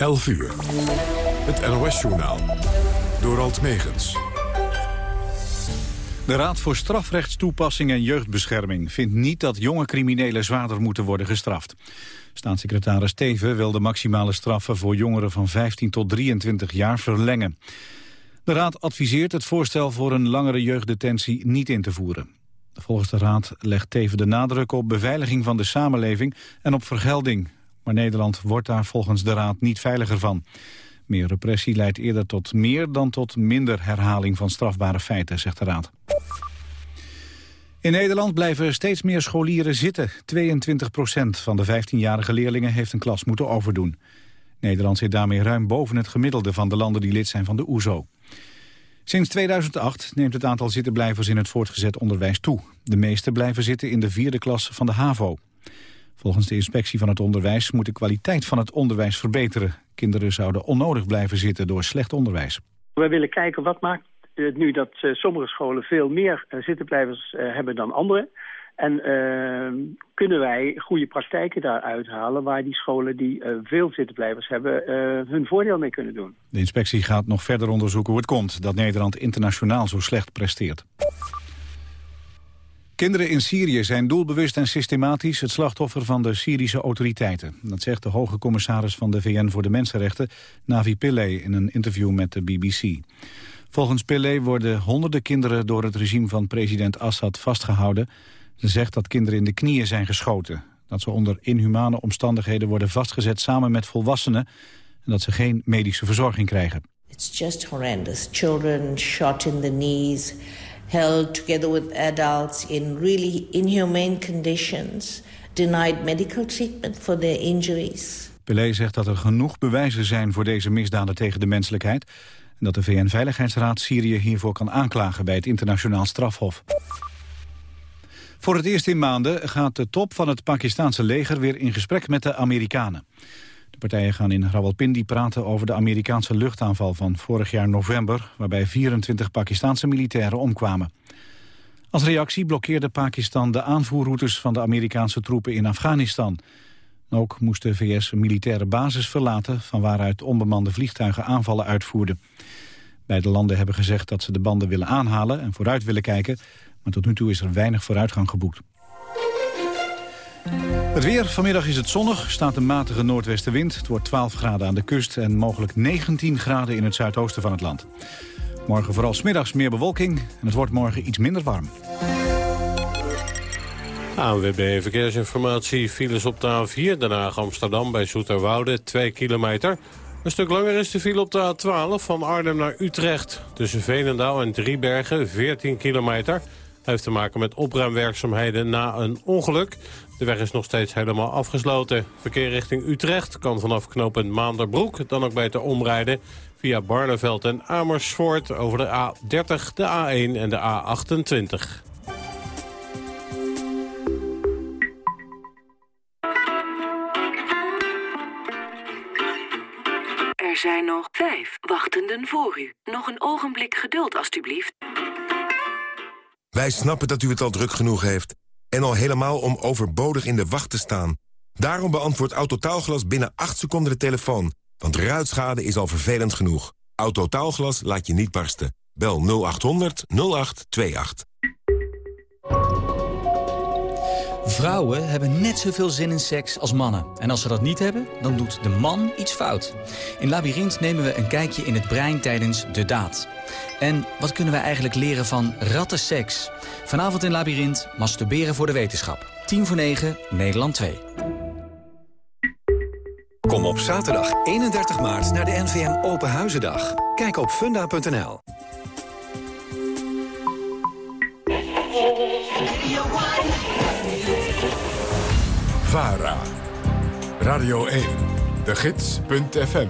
11 uur. Het NOS-journaal. Door Alt Megens. De Raad voor Strafrechtstoepassing en Jeugdbescherming vindt niet dat jonge criminelen zwaarder moeten worden gestraft. Staatssecretaris Teven wil de maximale straffen voor jongeren van 15 tot 23 jaar verlengen. De Raad adviseert het voorstel voor een langere jeugddetentie niet in te voeren. Volgens de Raad legt Teven de nadruk op beveiliging van de samenleving en op vergelding. Maar Nederland wordt daar volgens de Raad niet veiliger van. Meer repressie leidt eerder tot meer dan tot minder herhaling van strafbare feiten, zegt de Raad. In Nederland blijven steeds meer scholieren zitten. 22 procent van de 15-jarige leerlingen heeft een klas moeten overdoen. Nederland zit daarmee ruim boven het gemiddelde van de landen die lid zijn van de OESO. Sinds 2008 neemt het aantal zittenblijvers in het voortgezet onderwijs toe. De meeste blijven zitten in de vierde klas van de HAVO. Volgens de inspectie van het onderwijs moet de kwaliteit van het onderwijs verbeteren. Kinderen zouden onnodig blijven zitten door slecht onderwijs. We willen kijken wat maakt het nu dat uh, sommige scholen veel meer uh, zittenblijvers hebben dan andere. En kunnen wij goede praktijken daaruit halen waar die scholen die veel zittenblijvers hebben hun voordeel mee kunnen doen. De inspectie gaat nog verder onderzoeken hoe het komt dat Nederland internationaal zo slecht presteert. Kinderen in Syrië zijn doelbewust en systematisch het slachtoffer van de Syrische autoriteiten. Dat zegt de hoge commissaris van de VN voor de Mensenrechten, Navi Pillay, in een interview met de BBC. Volgens Pillay worden honderden kinderen door het regime van president Assad vastgehouden. Ze zegt dat kinderen in de knieën zijn geschoten. Dat ze onder inhumane omstandigheden worden vastgezet samen met volwassenen. En dat ze geen medische verzorging krijgen. It's just horrendous. Children shot in the knees held together with adults in really inhumane conditions, denied medical treatment for their injuries. Pelé zegt dat er genoeg bewijzen zijn voor deze misdaden tegen de menselijkheid... en dat de VN-veiligheidsraad Syrië hiervoor kan aanklagen bij het internationaal strafhof. Voor het eerst in maanden gaat de top van het Pakistanse leger weer in gesprek met de Amerikanen. Partijen gaan in Rawalpindi praten over de Amerikaanse luchtaanval van vorig jaar november, waarbij 24 Pakistanse militairen omkwamen. Als reactie blokkeerde Pakistan de aanvoerroutes van de Amerikaanse troepen in Afghanistan. Ook moest de VS een militaire basis verlaten... van waaruit onbemande vliegtuigen aanvallen uitvoerden. Beide landen hebben gezegd dat ze de banden willen aanhalen en vooruit willen kijken... maar tot nu toe is er weinig vooruitgang geboekt. Het weer, vanmiddag is het zonnig, staat een matige noordwestenwind. Het wordt 12 graden aan de kust en mogelijk 19 graden in het zuidoosten van het land. Morgen vooral smiddags meer bewolking en het wordt morgen iets minder warm. ANWB Verkeersinformatie, files op de A4, Den Haag Amsterdam bij Zoeterwoude, 2 kilometer. Een stuk langer is de file op de A12 van Arnhem naar Utrecht. Tussen Veenendaal en Driebergen, 14 kilometer heeft te maken met opruimwerkzaamheden na een ongeluk. De weg is nog steeds helemaal afgesloten. Verkeer richting Utrecht kan vanaf knooppunt Maanderbroek... dan ook beter omrijden via Barneveld en Amersfoort... over de A30, de A1 en de A28. Er zijn nog vijf wachtenden voor u. Nog een ogenblik geduld, alstublieft. Wij snappen dat u het al druk genoeg heeft. En al helemaal om overbodig in de wacht te staan. Daarom beantwoordt Autotaalglas binnen 8 seconden de telefoon. Want ruitschade is al vervelend genoeg. Autotaalglas laat je niet barsten. Bel 0800 0828. Vrouwen hebben net zoveel zin in seks als mannen. En als ze dat niet hebben, dan doet de man iets fout. In Labyrinth nemen we een kijkje in het brein tijdens de daad. En wat kunnen wij eigenlijk leren van rattenseks? Vanavond in Labyrinth, masturberen voor de wetenschap. 10 voor 9, Nederland 2. Kom op zaterdag 31 maart naar de NVM Open Huizendag. Kijk op funda.nl. VARA. Radio 1. De Gids.fm.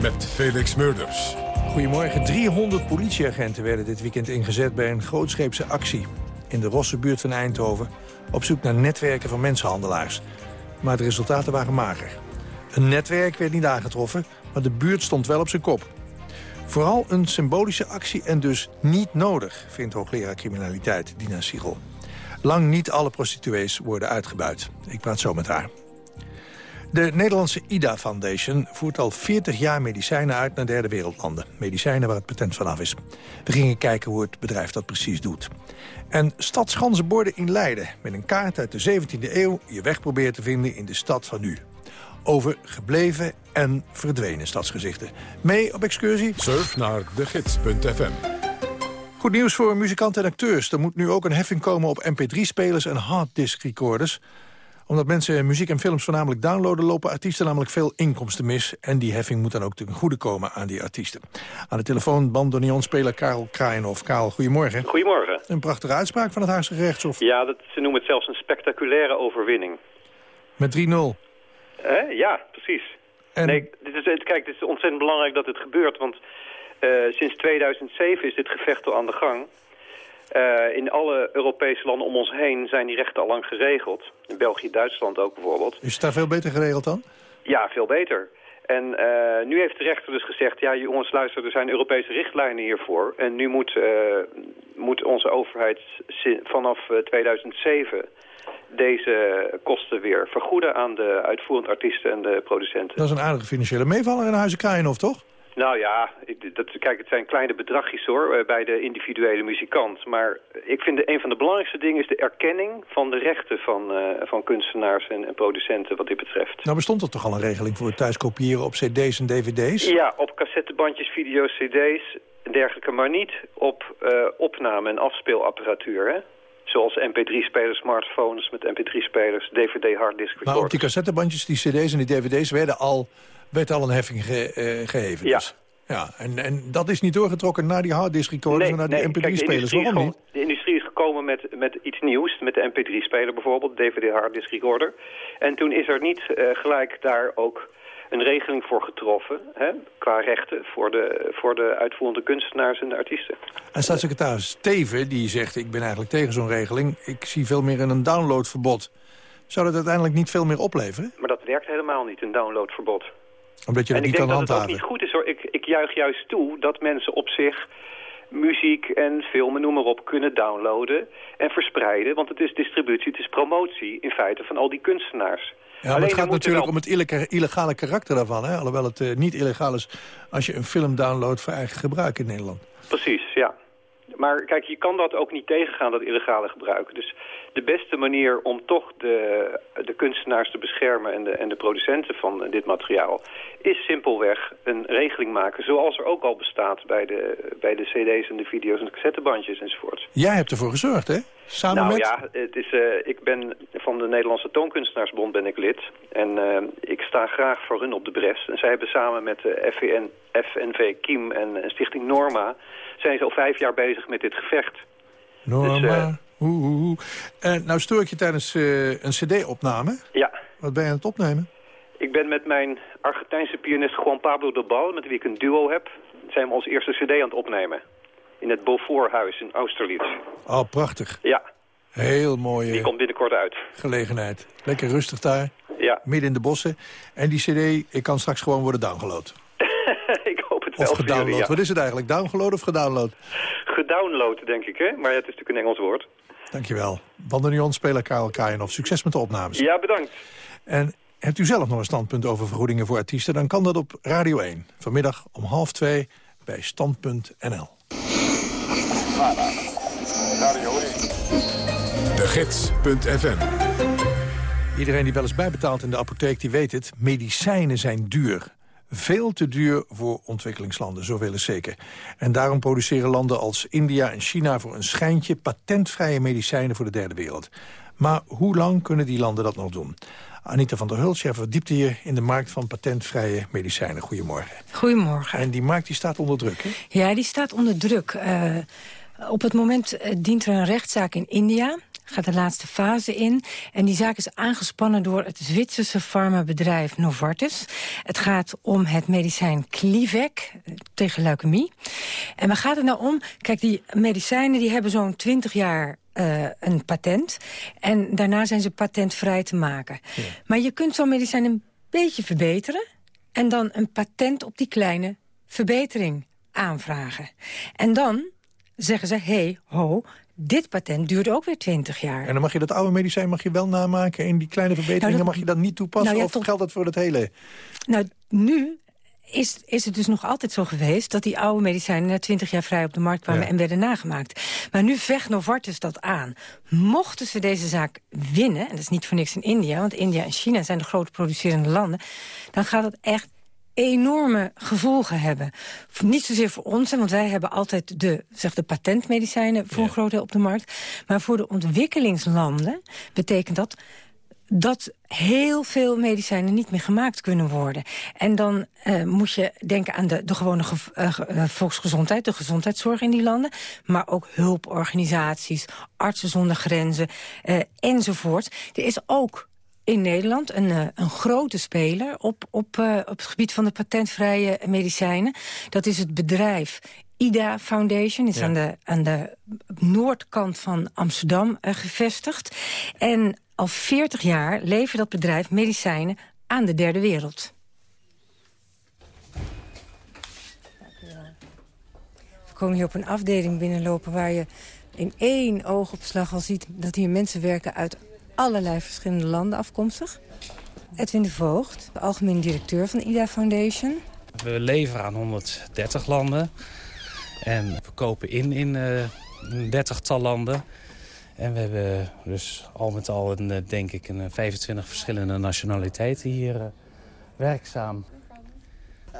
Met Felix Murders. Goedemorgen. 300 politieagenten werden dit weekend ingezet bij een grootscheepse actie. In de Rossenbuurt van Eindhoven. Op zoek naar netwerken van mensenhandelaars. Maar de resultaten waren mager. Een netwerk werd niet aangetroffen, maar de buurt stond wel op zijn kop. Vooral een symbolische actie en dus niet nodig, vindt hoogleraar criminaliteit Dina Siegel. Lang niet alle prostituees worden uitgebuit. Ik praat zo met haar. De Nederlandse IDA Foundation voert al 40 jaar medicijnen uit naar derde wereldlanden. Medicijnen waar het patent vanaf is. We gingen kijken hoe het bedrijf dat precies doet. En stadsganzenborden in Leiden. Met een kaart uit de 17e eeuw je weg proberen te vinden in de stad van nu. Over gebleven en verdwenen stadsgezichten. Mee op excursie? Surf naar degids.fm. Goed nieuws voor muzikanten en acteurs. Er moet nu ook een heffing komen op mp3-spelers en harddisk recorders omdat mensen muziek en films voornamelijk downloaden... lopen artiesten namelijk veel inkomsten mis. En die heffing moet dan ook ten goede komen aan die artiesten. Aan de telefoon bandoneonspeler Karel Kraaienhof. Karel, goedemorgen. Goedemorgen. Een prachtige uitspraak van het Haagse gerechtshof. Ja, dat, ze noemen het zelfs een spectaculaire overwinning. Met 3-0. Eh, ja, precies. En... Nee, dit is, kijk, het is ontzettend belangrijk dat het gebeurt, want sinds 2007 is dit gevecht al aan de gang. Uh, in alle Europese landen om ons heen zijn die rechten al lang geregeld. In België, Duitsland ook bijvoorbeeld. Is het daar veel beter geregeld dan? Ja, veel beter. En uh, nu heeft de rechter dus gezegd, ja jongens luister, er zijn Europese richtlijnen hiervoor. En nu moet, uh, moet onze overheid vanaf 2007 deze kosten weer vergoeden aan de uitvoerend artiesten en de producenten. Dat is een aardige financiële meevaller in Huizen Kraaienhof, toch? Nou ja, ik, dat, kijk, het zijn kleine bedragjes hoor, eh, bij de individuele muzikant. Maar ik vind de, een van de belangrijkste dingen is de erkenning van de rechten van, uh, van kunstenaars en, en, producenten wat dit betreft. Nou bestond er toch al een regeling voor het thuis kopiëren op cd's en dvd's? Ja, op cassettebandjes, video's, cd's en dergelijke, maar niet op uh, opname- en afspeelapparatuur, hè? Zoals mp3-spelers, smartphones met mp3-spelers, dvd-harddisk Maar op die cassettebandjes, die cd's en die dvd's werden al werd al een heffing ge, uh, geheven. Ja. Dus. Ja, en, en dat is niet doorgetrokken naar die harddisk recorders nee, en naar die nee, mp3-spelers. Waarom niet? De industrie is gekomen met, met iets nieuws, met de mp3-speler bijvoorbeeld, dvd harddisk recorder. En toen is er niet uh, gelijk daar ook een regeling voor getroffen, hè, qua rechten voor de, voor de uitvoerende kunstenaars en de artiesten. En staatssecretaris Steven, die zegt, ik ben eigenlijk tegen zo'n regeling, ik zie veel meer in een downloadverbod. Zou dat uiteindelijk niet veel meer opleveren? Maar dat werkt helemaal niet, een downloadverbod omdat je dat en niet ik denk dat het ook niet goed is hoor. Ik, ik juich juist toe dat mensen op zich muziek en filmen, noem maar op, kunnen downloaden en verspreiden. Want het is distributie, het is promotie in feite van al die kunstenaars. Ja, maar Alleen, het gaat natuurlijk wel- om het illega- illegale karakter daarvan. Hè? Alhoewel het eh, niet illegaal is als je een film downloadt voor eigen gebruik in Nederland. Precies, ja. Maar kijk, je kan dat ook niet tegengaan, dat illegale gebruik. Dus de beste manier om toch de, de kunstenaars te beschermen... En de, en de producenten van dit materiaal... is simpelweg een regeling maken... zoals er ook al bestaat bij de, bij de cd's en de video's en de cassettebandjes enzovoort. Jij hebt ervoor gezorgd, hè? Samen nou met... ja, het is, eh, ik ben van de Nederlandse Toonkunstenaarsbond ben ik lid. En eh, ik sta graag voor hun op de bres. En zij hebben samen met de FVN, FNV Kiem en, Stichting Norma... zijn ze al vijf jaar bezig met dit gevecht. Norma, Dus, eh, oeh, oeh, oeh. En nou stoor ik je tijdens eh, een cd-opname. Ja, Wat ben je aan het opnemen? ik ben met mijn Argentijnse pianist Juan Pablo de Bal... met wie ik een duo heb, zijn we onze eerste cd aan het opnemen. In het Beauforthuis in Austerlitz. Oh, prachtig. Ja, Heel mooie die komt binnenkort uit. gelegenheid. Lekker rustig daar, Ja, midden in de bossen. En die cd ik kan straks gewoon worden downgeload. ik hoop het wel Of jullie, gedownload. ja. Wat is het eigenlijk? Downgeload of gedownload? Gedownload, denk ik, hè? Maar ja, het is natuurlijk een Engels woord. Dankjewel. Bandoneon-speler Karel Kajenhoff. Succes met de opnames. Ja, bedankt. En hebt u zelf nog een standpunt over vergoedingen voor artiesten... dan kan dat op Radio 1. Vanmiddag om half twee bij Stand.nl. De Gids.fm. Iedereen die wel eens bijbetaalt in de apotheek, die weet het. Medicijnen zijn duur. Veel te duur voor ontwikkelingslanden, zoveel is zeker. En daarom produceren landen als India en China voor een schijntje... patentvrije medicijnen voor de derde wereld. Maar hoe lang kunnen die landen dat nog doen? Anita van der Hulst, jij verdiept hier in de markt van patentvrije medicijnen. Goedemorgen. Goedemorgen. En die markt die staat onder druk, hè? Ja, die staat onder druk. Eh, op het moment eh, dient er een rechtszaak in India. Gaat de laatste fase in. En die zaak is aangespannen door het Zwitserse farmabedrijf Novartis. Het gaat om het medicijn Glivec eh, tegen leukemie. En waar gaat het nou om? Kijk, die medicijnen die hebben zo'n 20 jaar eh, een patent. En daarna zijn ze patentvrij te maken. Maar je kunt zo'n medicijn een beetje verbeteren... en dan een patent op die kleine verbetering aanvragen. En dan zeggen ze, hey, ho, dit patent duurt ook weer 20 jaar. En dan mag je dat oude medicijn mag je wel namaken... en die kleine verbeteringen Nou, dat- mag je dan niet toepassen? Nou ja, of tot- geldt dat voor het hele? Nou, nu is, is het dus nog altijd zo geweest... dat die oude medicijnen na 20 jaar vrij op de markt kwamen... Ja. en werden nagemaakt. Maar nu vecht Novartis dat aan. Mochten ze deze zaak winnen, en dat is niet voor niks in India... want India en China zijn de grote producerende landen... dan gaat het echt enorme gevolgen hebben. Niet zozeer voor ons, want wij hebben altijd de, zeg, de patentmedicijnen... voor een groot deel op de markt. Maar voor de ontwikkelingslanden betekent dat dat heel veel medicijnen niet meer gemaakt kunnen worden. En dan eh, moet je denken aan de, de gewone eh, ge- eh, volksgezondheid... de gezondheidszorg in die landen... maar ook hulporganisaties, artsen zonder grenzen eh, enzovoort. Er is ook in Nederland een, eh, een grote speler op, op, eh, op het gebied van de patentvrije medicijnen. Dat is het bedrijf IDA Foundation, is Ja. aan, de, aan de noordkant van Amsterdam eh, gevestigd. En al 40 jaar levert dat bedrijf medicijnen aan de derde wereld. We komen hier op een afdeling binnenlopen waar je in één oogopslag al ziet... dat hier mensen werken uit allerlei verschillende landen afkomstig. Edwin de Voogd, de algemeen directeur van IDA Foundation. We leveren aan 130 landen. En we kopen in in eh, een dertigtal landen. En we hebben dus al met al, een, eh, denk ik, een eh, 25 verschillende nationaliteiten hier eh, werkzaam.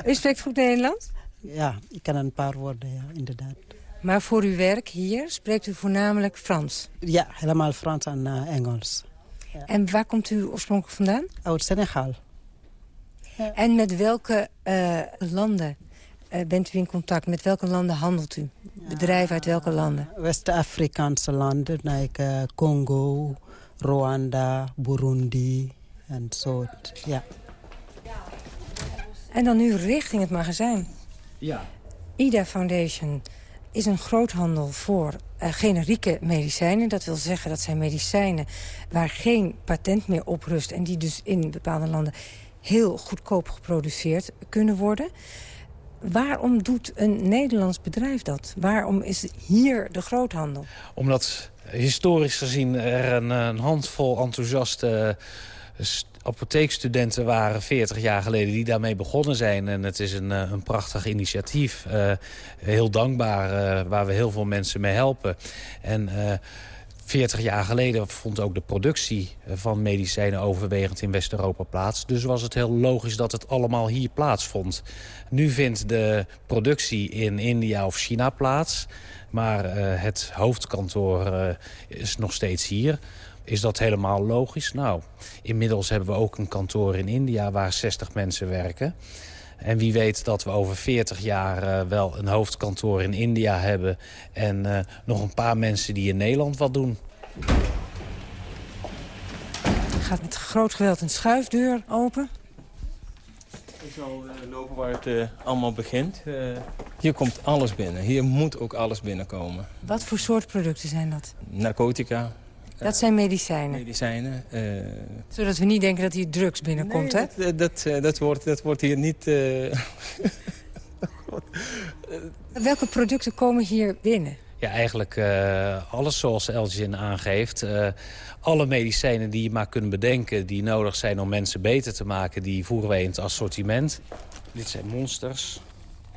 U spreekt goed Nederlands? Ja, ik kan een paar woorden, ja, inderdaad. Maar voor uw werk hier spreekt u voornamelijk Frans? Ja, helemaal Frans en eh, Engels. En waar komt u oorspronkelijk vandaan? Uit Senegal. En met welke eh, landen eh, bent u in contact? Met welke landen handelt u? Bedrijven uit welke landen? West-Afrikaanse landen, like Congo, Rwanda, Burundi en zo. Ja. En dan nu richting het magazijn. Ja. IDA Foundation is een groothandel voor eh, generieke medicijnen. Dat wil zeggen dat zijn medicijnen waar geen patent meer op rust... en die dus in bepaalde landen heel goedkoop geproduceerd kunnen worden. Waarom doet een Nederlands bedrijf dat? Waarom is hier de groothandel? Omdat historisch gezien er een, een handvol enthousiaste eh, apotheekstudenten waren 40 jaar geleden die daarmee begonnen zijn. En het is een, eh, een prachtig initiatief. Eh, heel dankbaar, eh, waar we heel veel mensen mee helpen. En eh 40 jaar geleden vond ook de productie van medicijnen overwegend in West-Europa plaats. Dus was het heel logisch dat het allemaal hier plaatsvond. Nu vindt de productie in India of China plaats. Maar het hoofdkantoor is nog steeds hier. Is dat helemaal logisch? Nou, inmiddels hebben we ook een kantoor in India waar 60 mensen werken. En wie weet dat we over 40 jaar eh, wel een hoofdkantoor in India hebben... en eh, nog een paar mensen die in Nederland wat doen. Er gaat met groot geweld een schuifdeur open. Ik zal eh, lopen waar het allemaal begint. Eh, hier komt alles binnen. Hier moet ook alles binnenkomen. Wat voor soort producten zijn dat? Narcotica, Dat zijn medicijnen. medicijnen. eh, Zodat we niet denken dat hier drugs binnenkomt, hè? dat, dat, eh, dat, wordt, dat wordt hier niet... eh, Welke producten komen hier binnen? Ja, eigenlijk eh, alles zoals Elgin aangeeft. Eh, alle medicijnen die je maar kunt bedenken... die nodig zijn om mensen beter te maken... die voeren wij in het assortiment. Dit zijn monsters.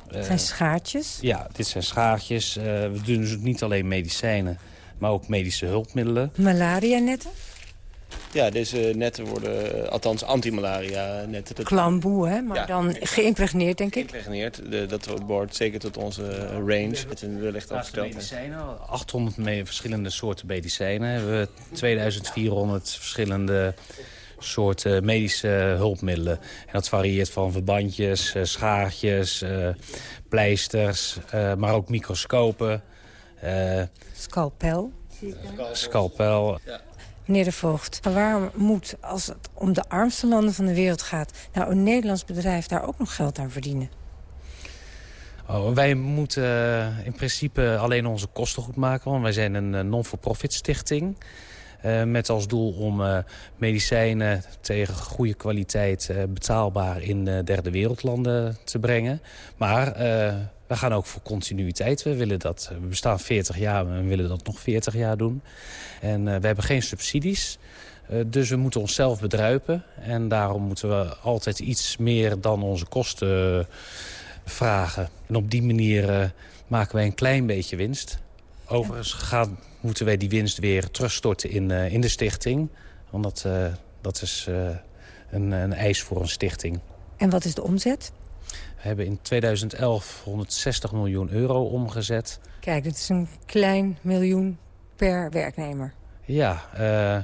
Het Eh, zijn schaartjes. Ja, dit zijn schaartjes. Eh, we doen dus niet alleen medicijnen, maar ook medische hulpmiddelen. Malaria-netten. ja, deze netten worden, eh, althans antimalaria netten. Dat Klamboe, hè? Maar Ja. dan geïmpregneerd, denk ik. geïmpregneerd. De, dat behoort zeker tot onze eh, range. Dat we wellicht al Naast de verteld hebben. medicijnen, 800 me- verschillende soorten medicijnen. Hebben we 2400 verschillende soorten medische hulpmiddelen. En dat varieert van verbandjes, eh, schaartjes, eh, pleisters, eh, maar ook microscopen. eh, Scalpel. scalpel. Meneer de Voogd, waarom moet, als het om de armste landen van de wereld gaat... nou een Nederlands bedrijf daar ook nog geld aan verdienen? Oh, wij moeten eh, in principe alleen onze kosten goed maken. Want wij zijn een eh, non-for-profit stichting. eh, met als doel om medicijnen tegen goede kwaliteit betaalbaar in derde wereldlanden te brengen. Maar we gaan ook voor continuïteit. We, willen dat, we bestaan 40 jaar en we willen dat nog 40 jaar doen. En we hebben geen subsidies. dus we moeten onszelf bedruipen. En daarom moeten we altijd iets meer dan onze kosten vragen. En op die manier maken wij een klein beetje winst. Overigens gaan, moeten wij die winst weer terugstorten in, in de stichting. Want dat, dat is een, een eis voor een stichting. En wat is de omzet? Hebben in 2011 160 miljoen euro omgezet. Kijk, dat is een klein miljoen per werknemer. Ja, uh,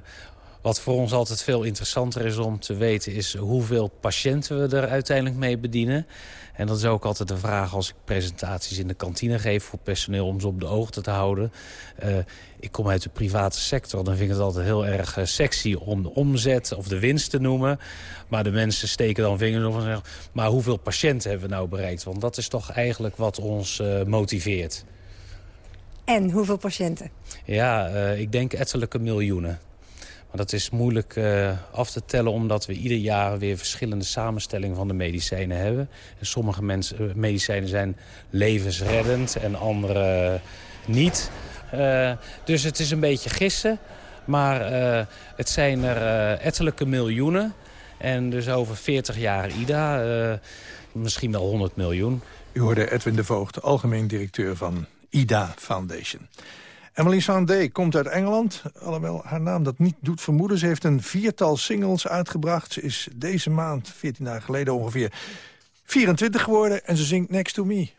wat voor ons altijd veel interessanter is om te weten... is hoeveel patiënten we er uiteindelijk mee bedienen. En dat is ook altijd de vraag als ik presentaties in de kantine geef... voor personeel om ze op de hoogte te houden. Uh, ik kom uit de private sector. Dan vind ik het altijd heel erg uh, sexy om de omzet of de winst te noemen. Maar de mensen steken dan vingers op en zeggen... maar hoeveel patiënten hebben we nou bereikt? Want dat is toch eigenlijk wat ons uh, motiveert. En hoeveel patiënten? Ja, ik denk ettelijke miljoenen. Dat is moeilijk uh, af te tellen omdat we ieder jaar weer verschillende samenstellingen van de medicijnen hebben. En sommige mensen, medicijnen zijn levensreddend en andere niet. Uh, dus het is een beetje gissen. Maar het zijn er ettelijke miljoenen. En dus over 40 jaar IDA, misschien wel 100 miljoen. U hoorde Edwin de Voogd, algemeen directeur van IDA Foundation. Emily Sandé komt uit Engeland, alhoewel haar naam dat niet doet vermoeden. Ze heeft een viertal singles uitgebracht. Ze is deze maand, 14 dagen geleden ongeveer, 24 geworden en ze zingt Next to Me.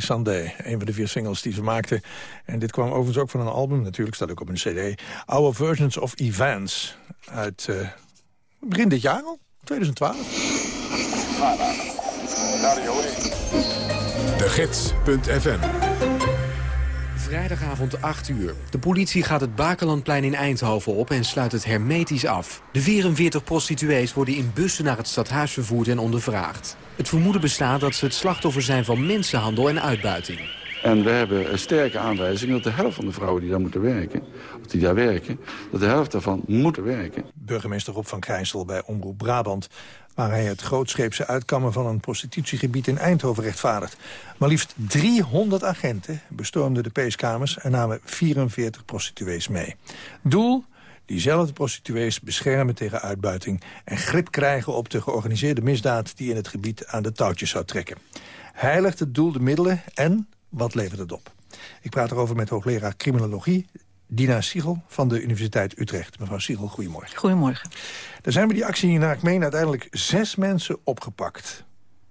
Sandé, een van de vier singles die ze maakte. En dit kwam overigens ook van een album, natuurlijk staat ook op een cd. Our Versions of Events, uit uh, begin dit jaar al, 2012. De Gids.fm Vrijdagavond 8 uur. De politie gaat het Bakelandplein in Eindhoven op en sluit het hermetisch af. De 44 prostituees worden in bussen naar het stadhuis vervoerd en ondervraagd. Het vermoeden bestaat dat ze het slachtoffer zijn van mensenhandel en uitbuiting. En we hebben een sterke aanwijzing dat de helft van de vrouwen die daar moeten werken... of die daar werken, dat de helft daarvan moeten werken. Burgemeester Rob van Krijsel bij Omroep Brabant... waar hij het grootscheepse uitkammen van een prostitutiegebied in Eindhoven rechtvaardigt. Maar liefst 300 agenten bestormden de peeskamers... en namen 44 prostituees mee. Doel diezelfde prostituees beschermen tegen uitbuiting... en grip krijgen op de georganiseerde misdaad... die in het gebied aan de touwtjes zou trekken. Heiligt het doel de middelen en wat levert het op? Ik praat erover met hoogleraar criminologie Dina Siegel van de Universiteit Utrecht. Mevrouw Siegel, goedemorgen. Goedemorgen. Er zijn bij die actie in Naakmeen uiteindelijk zes mensen opgepakt.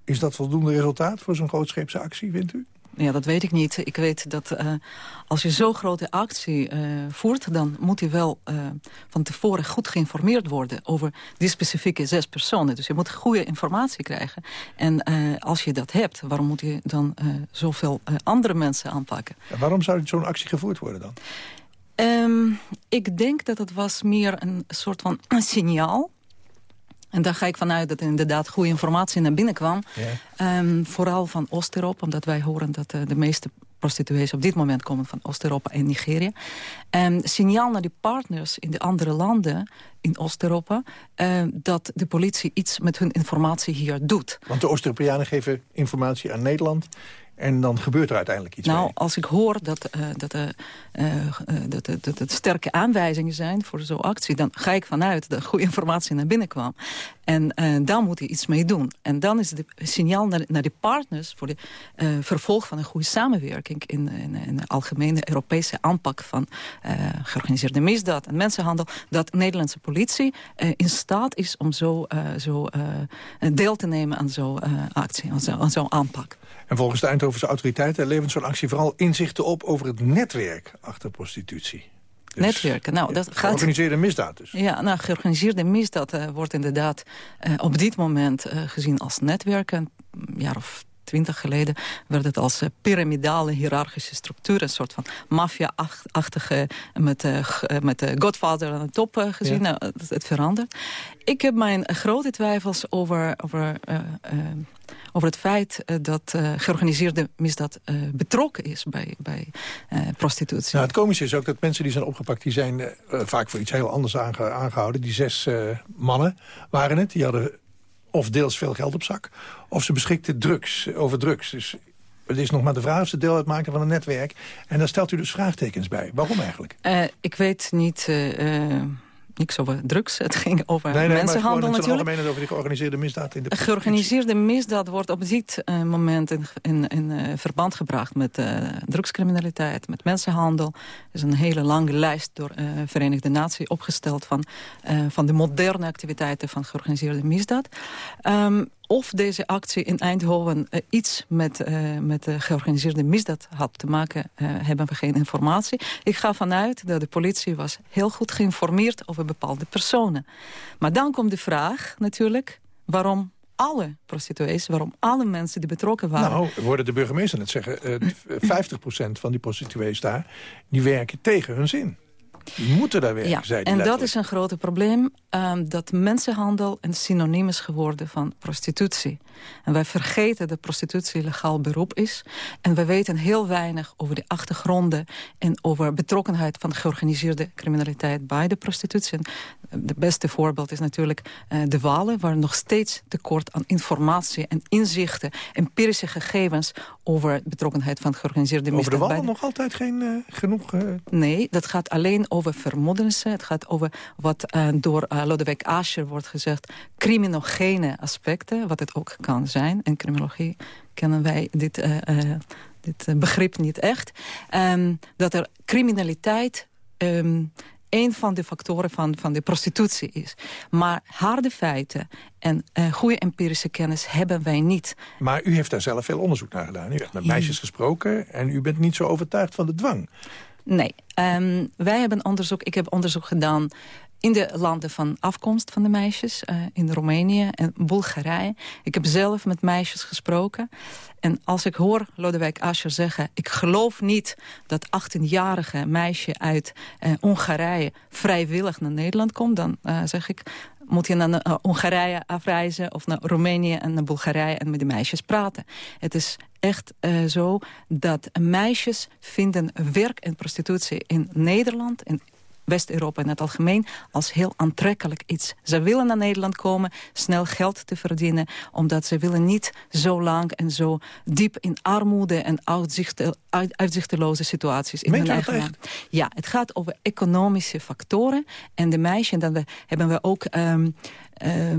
Is dat voldoende resultaat voor zo'n grootscheepse actie, vindt u? Ja, dat weet ik niet. Ik weet dat uh, als je zo'n grote actie uh, voert... dan moet je wel uh, van tevoren goed geïnformeerd worden... over die specifieke zes personen. Dus je moet goede informatie krijgen. En als je dat hebt, waarom moet je dan zoveel andere mensen aanpakken? En waarom zou zo'n actie gevoerd worden dan? Um, ik denk dat het was meer een soort van een signaal en daar ga ik vanuit dat er inderdaad goede informatie naar binnen kwam. Ehm, vooral van Oost-Europa, omdat wij horen dat uh, de meeste prostituees op dit moment komen van Oost-Europa en Nigeria. En signaal naar die partners in de andere landen in Oost-Europa... Uh, dat de politie iets met hun informatie hier doet. Want de Oost-Europeanen geven informatie aan Nederland... En dan gebeurt er uiteindelijk iets Nou, mee. als ik hoor dat, uh, dat, uh, dat, dat, dat sterke aanwijzingen zijn voor zo'n actie... dan ga ik vanuit dat goede informatie naar binnen kwam. En uh, daar moet hij iets mee doen. En dan is het signaal naar, naar de partners... voor de vervolg van een goede samenwerking... in, in, in de algemene Europese aanpak van georganiseerde misdaad en mensenhandel... dat de Nederlandse politie in staat is om zo, zo deel te nemen aan zo'n actie, aan zo'n zo aanpak. En volgens de Eindhovense autoriteiten levert zo'n actie vooral inzichten op over het netwerk achter prostitutie. Dus, Netwerken, nou, dat gaat... Georganiseerde misdaad dus. Ja, nou, georganiseerde misdaad uh, wordt inderdaad uh, op dit moment uh, gezien als netwerken. Een jaar of twintig geleden werd het als piramidale hiërarchische structuur... een soort van maffia-achtige met, met de Godfather aan de top gezien. Ja. Nou, het, het, verandert. Ik heb mijn grote twijfels over... over over het feit dat uh, georganiseerde misdaad uh, betrokken is bij, bij prostitutie. Nou, het komische is ook dat mensen die zijn opgepakt... die zijn vaak voor iets heel anders aange aangehouden. Die zes mannen waren het, die hadden of deels veel geld op zak... of ze beschikten drugs, over drugs. Dus het is nog maar de vraag of ze deel uitmaken van een netwerk. En daar stelt u dus vraagtekens bij. Waarom eigenlijk? ik weet niet niks over drugs. Het ging over nee, nee, mensenhandel maar natuurlijk. Het over die georganiseerde misdaad in de Georganiseerde misdaad wordt op dit uh, moment in, in, in uh, verband gebracht met uh, drugscriminaliteit, met mensenhandel. Er is een hele lange lijst door de Verenigde Naties opgesteld van, van de moderne activiteiten van georganiseerde misdaad. Um, of deze actie in Eindhoven uh, iets met, uh, met de georganiseerde misdaad had te maken, uh, hebben we geen informatie. Ik ga vanuit dat de politie was heel goed geïnformeerd over bepaalde personen. Maar dan komt de vraag natuurlijk, waarom alle prostituees, waarom alle mensen die betrokken waren... Nou, worden de burgemeester net zeggen, 50% van die prostituees daar, die werken tegen hun zin. Die moeten daar werken, ja, zei En dat is een groot probleem. Um, dat mensenhandel een synoniem is geworden van prostitutie. En wij vergeten dat prostitutie legaal beroep is. En we weten heel weinig over de achtergronden... en over betrokkenheid van georganiseerde criminaliteit bij de prostitutie. Het beste voorbeeld is natuurlijk uh, de Walen... waar nog steeds tekort aan informatie en inzichten... empirische gegevens over betrokkenheid van georganiseerde misdaad. Over de Walen nog altijd geen uh, genoeg... Uh... Nee, dat gaat alleen over vermoedenissen. Het gaat over wat uh, door uh, Lodewijk Asscher wordt gezegd... criminogene aspecten, wat het ook kan zijn. In criminologie kennen wij dit, uh, dit begrip niet echt. Um, dat er criminaliteit um, een van de factoren van, van de prostitutie is. Maar harde feiten en uh, goede empirische kennis hebben wij niet. Maar u heeft daar zelf veel onderzoek naar gedaan. U heeft met meisjes gesproken en u bent niet zo overtuigd van de dwang. Nee, um, wij hebben onderzoek, ik heb onderzoek gedaan in de landen van afkomst van de meisjes. Uh, in Roemenië en Bulgarije. Ik heb zelf met meisjes gesproken. En als ik hoor Lodewijk Asscher zeggen... ik geloof niet dat 18-jarige meisje uit uh, Hongarije... vrijwillig naar Nederland komt... dan uh, zeg ik, moet je naar uh, Hongarije afreizen... of naar Roemenië en naar Bulgarije en met de meisjes praten. Het is echt uh, zo dat meisjes vinden werk en prostitutie in Nederland... West-Europa in het algemeen als heel aantrekkelijk iets. Ze willen naar Nederland komen, snel geld te verdienen... omdat ze willen niet zo lang en zo diep in armoede... en uitzichteloze situaties in hun eigen land. Ja, het gaat over economische factoren. En de meisjes, dan hebben we ook... Um, uh,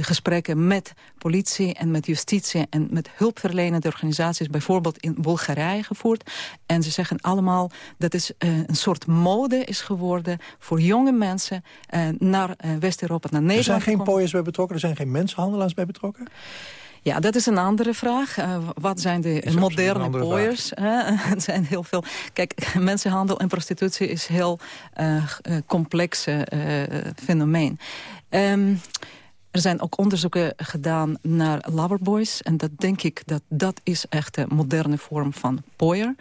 gesprekken met politie en met justitie... en met hulpverlenende organisaties, bijvoorbeeld in Bulgarije gevoerd. En ze zeggen allemaal dat is uh, een soort mode is geworden... voor jonge mensen uh, naar West-Europa, naar Nederland. Er zijn geen pooiers bij betrokken, er zijn geen mensenhandelaars bij betrokken? Ja, dat is een andere vraag. Uh, wat zijn de moderne pooiers? het zijn heel veel. Kijk, mensenhandel en prostitutie is een heel uh, complex uh, fenomeen. Um, er zijn ook onderzoeken gedaan naar loverboys. En dat denk ik dat dat is echt een moderne vorm van pooier.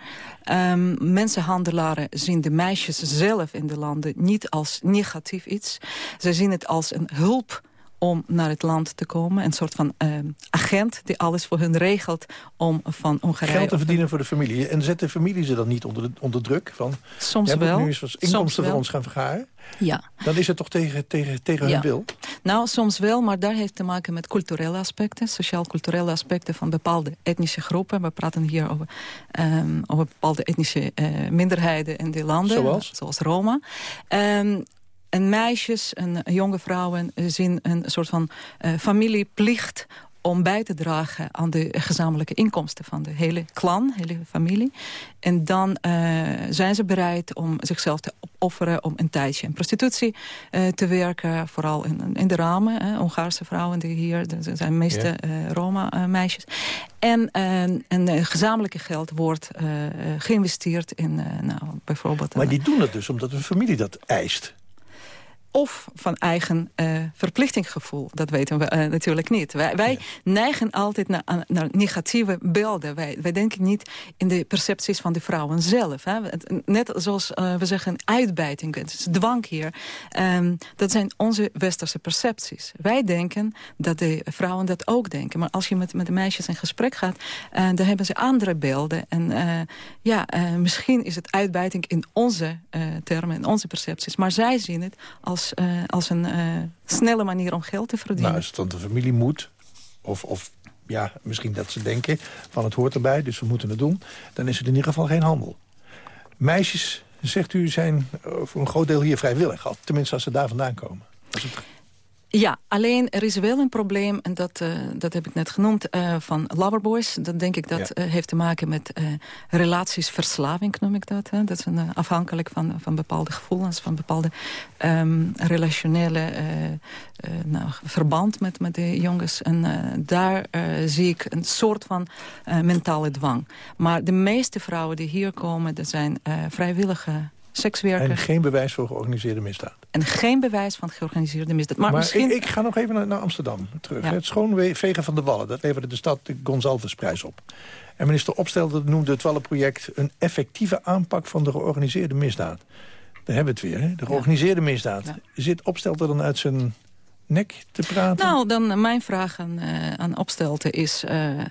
Um, mensenhandelaren zien de meisjes zelf in de landen niet als negatief iets. Ze zien het als een hulp om naar het land te komen. Een soort van uh, agent die alles voor hun regelt om van Hongarije... Geld te verdienen voor de familie. En zet de familie ze dan niet onder, onder druk? Van, Soms wel. nu eens inkomsten voor ons gaan vergaren? Ja. Dan is het toch tegen, tegen, tegen ja. hun wil? Nou, soms wel, maar daar heeft te maken met culturele aspecten. Sociaal-culturele aspecten van bepaalde etnische groepen. We praten hier over, um, over bepaalde etnische uh, minderheden in die landen. Zoals? Zoals Roma. Um, en meisjes en jonge vrouwen zien een soort van uh, familieplicht om bij te dragen aan de gezamenlijke inkomsten van de hele clan, hele familie. En dan uh, zijn ze bereid om zichzelf te opofferen om een tijdje in prostitutie uh, te werken. Vooral in, in de ramen, hè, Hongaarse vrouwen die hier, er zijn meeste uh, Roma-meisjes. En, en gezamenlijke geld wordt geïnvesteerd in nou, bijvoorbeeld... Maar die doen het dus omdat hun familie dat eist of van eigen uh, verplichtingsgevoel. Dat weten we uh, natuurlijk niet. Wij, wij ja. neigen altijd naar, naar, negatieve beelden. Wij, wij denken niet in de percepties van de vrouwen zelf. Hè. Net zoals uh, we zeggen uitbijting, het is dwang hier. Um, dat zijn onze westerse percepties. Wij denken dat de vrouwen dat ook denken. Maar als je met, met de meisjes in gesprek gaat, dan hebben ze andere beelden. En ja, misschien is het uitbijting in onze termen, in onze percepties. Maar zij zien het als als, uh, als een uh, snelle manier om geld te verdienen. Nou, als het dan de familie moet, of, of ja, misschien dat ze denken van het hoort erbij, dus we moeten het doen, dan is het in ieder geval geen handel. Meisjes, zegt u, zijn voor een groot deel hier vrijwillig, tenminste als ze daar vandaan komen. Als het ja, alleen er is wel een probleem, en dat, uh, dat heb ik net genoemd, uh, van loverboys. Dat denk ik dat ja. uh, heeft te maken met relatiesverslaving, noem ik dat. Hè? Dat is een, afhankelijk van, van bepaalde gevoelens, van bepaalde um, relationele nou, verband met, met de jongens. En daar zie ik een soort van mentale dwang. Maar de meeste vrouwen die hier komen, dat zijn vrijwillige En geen bewijs voor georganiseerde misdaad. En geen bewijs van georganiseerde misdaad. Maar, maar misschien... ik, ik, ga nog even naar, naar Amsterdam terug. Ja. Het schoonvegen van de wallen, dat leverde de stad de Gonsalvesprijs op. En minister Opstelder noemde het Wallenproject... een effectieve aanpak van de georganiseerde misdaad. Daar hebben we het weer, hè? de georganiseerde ja. misdaad. Ja. Zit Opstelder dan uit zijn nek te praten? Nou, dan mijn vraag aan, uh, aan Opstelter is... Uh,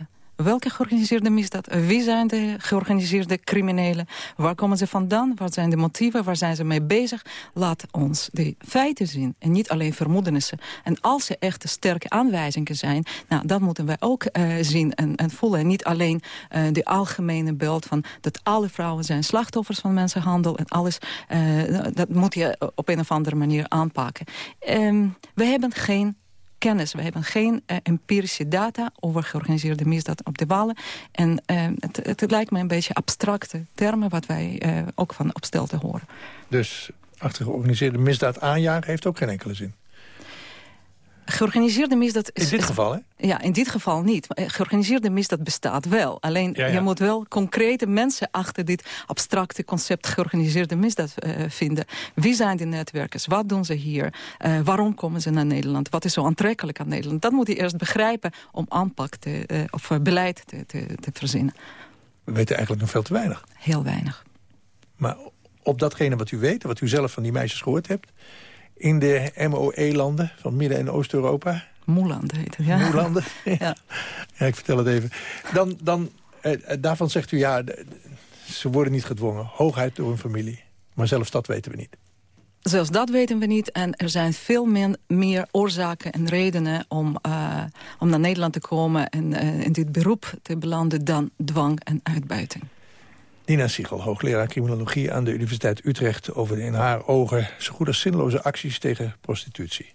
Welke georganiseerde misdaad? Wie zijn de georganiseerde criminelen? Waar komen ze vandaan? Wat zijn de motieven? Waar zijn ze mee bezig? Laat ons de feiten zien en niet alleen vermoedenissen. En als er echt sterke aanwijzingen zijn... Nou, dat moeten wij ook uh, zien en, en, voelen. En niet alleen uh, de algemene beeld van dat alle vrouwen zijn slachtoffers van mensenhandel... en alles, uh, dat moet je op een of andere manier aanpakken. Um, we hebben geen kennis. We hebben geen uh, empirische data over georganiseerde misdaad op de Wallen. En uh, het, het, lijkt me een beetje abstracte termen... wat wij uh, ook van opstelten horen. Dus achter georganiseerde misdaad aanjagen heeft ook geen enkele zin. Georganiseerde misdaad... Is, in dit geval, hè? Ja, in dit geval niet. Georganiseerde misdaad bestaat wel. Alleen, je moet wel concrete mensen achter dit abstracte concept georganiseerde misdaad uh, vinden. Wie zijn die netwerkers? Wat doen ze hier? Uh, waarom komen ze naar Nederland? Wat is zo aantrekkelijk aan Nederland? Dat moet je eerst begrijpen om aanpak te, uh, of beleid te, te, te verzinnen. We weten eigenlijk nog veel te weinig. Heel weinig. Maar op datgene wat u weet, wat u zelf van die meisjes gehoord hebt... in de MOE-landen van Midden- en Oost-Europa... Moelanden heet het, ja. Moelanden, ja. ja. ik vertel het even. Dan, dan, eh, daarvan zegt u, ja, ze worden niet gedwongen. Hooguit door hun familie. Maar zelfs dat weten we niet. Zelfs dat weten we niet. En er zijn veel meer, meer oorzaken en redenen om, uh, om naar Nederland te komen... en uh, in dit beroep te belanden dan dwang en uitbuiting. Nina Siegel, hoogleraar criminologie aan de Universiteit Utrecht... over de in haar ogen zo goed als zinloze acties tegen prostitutie.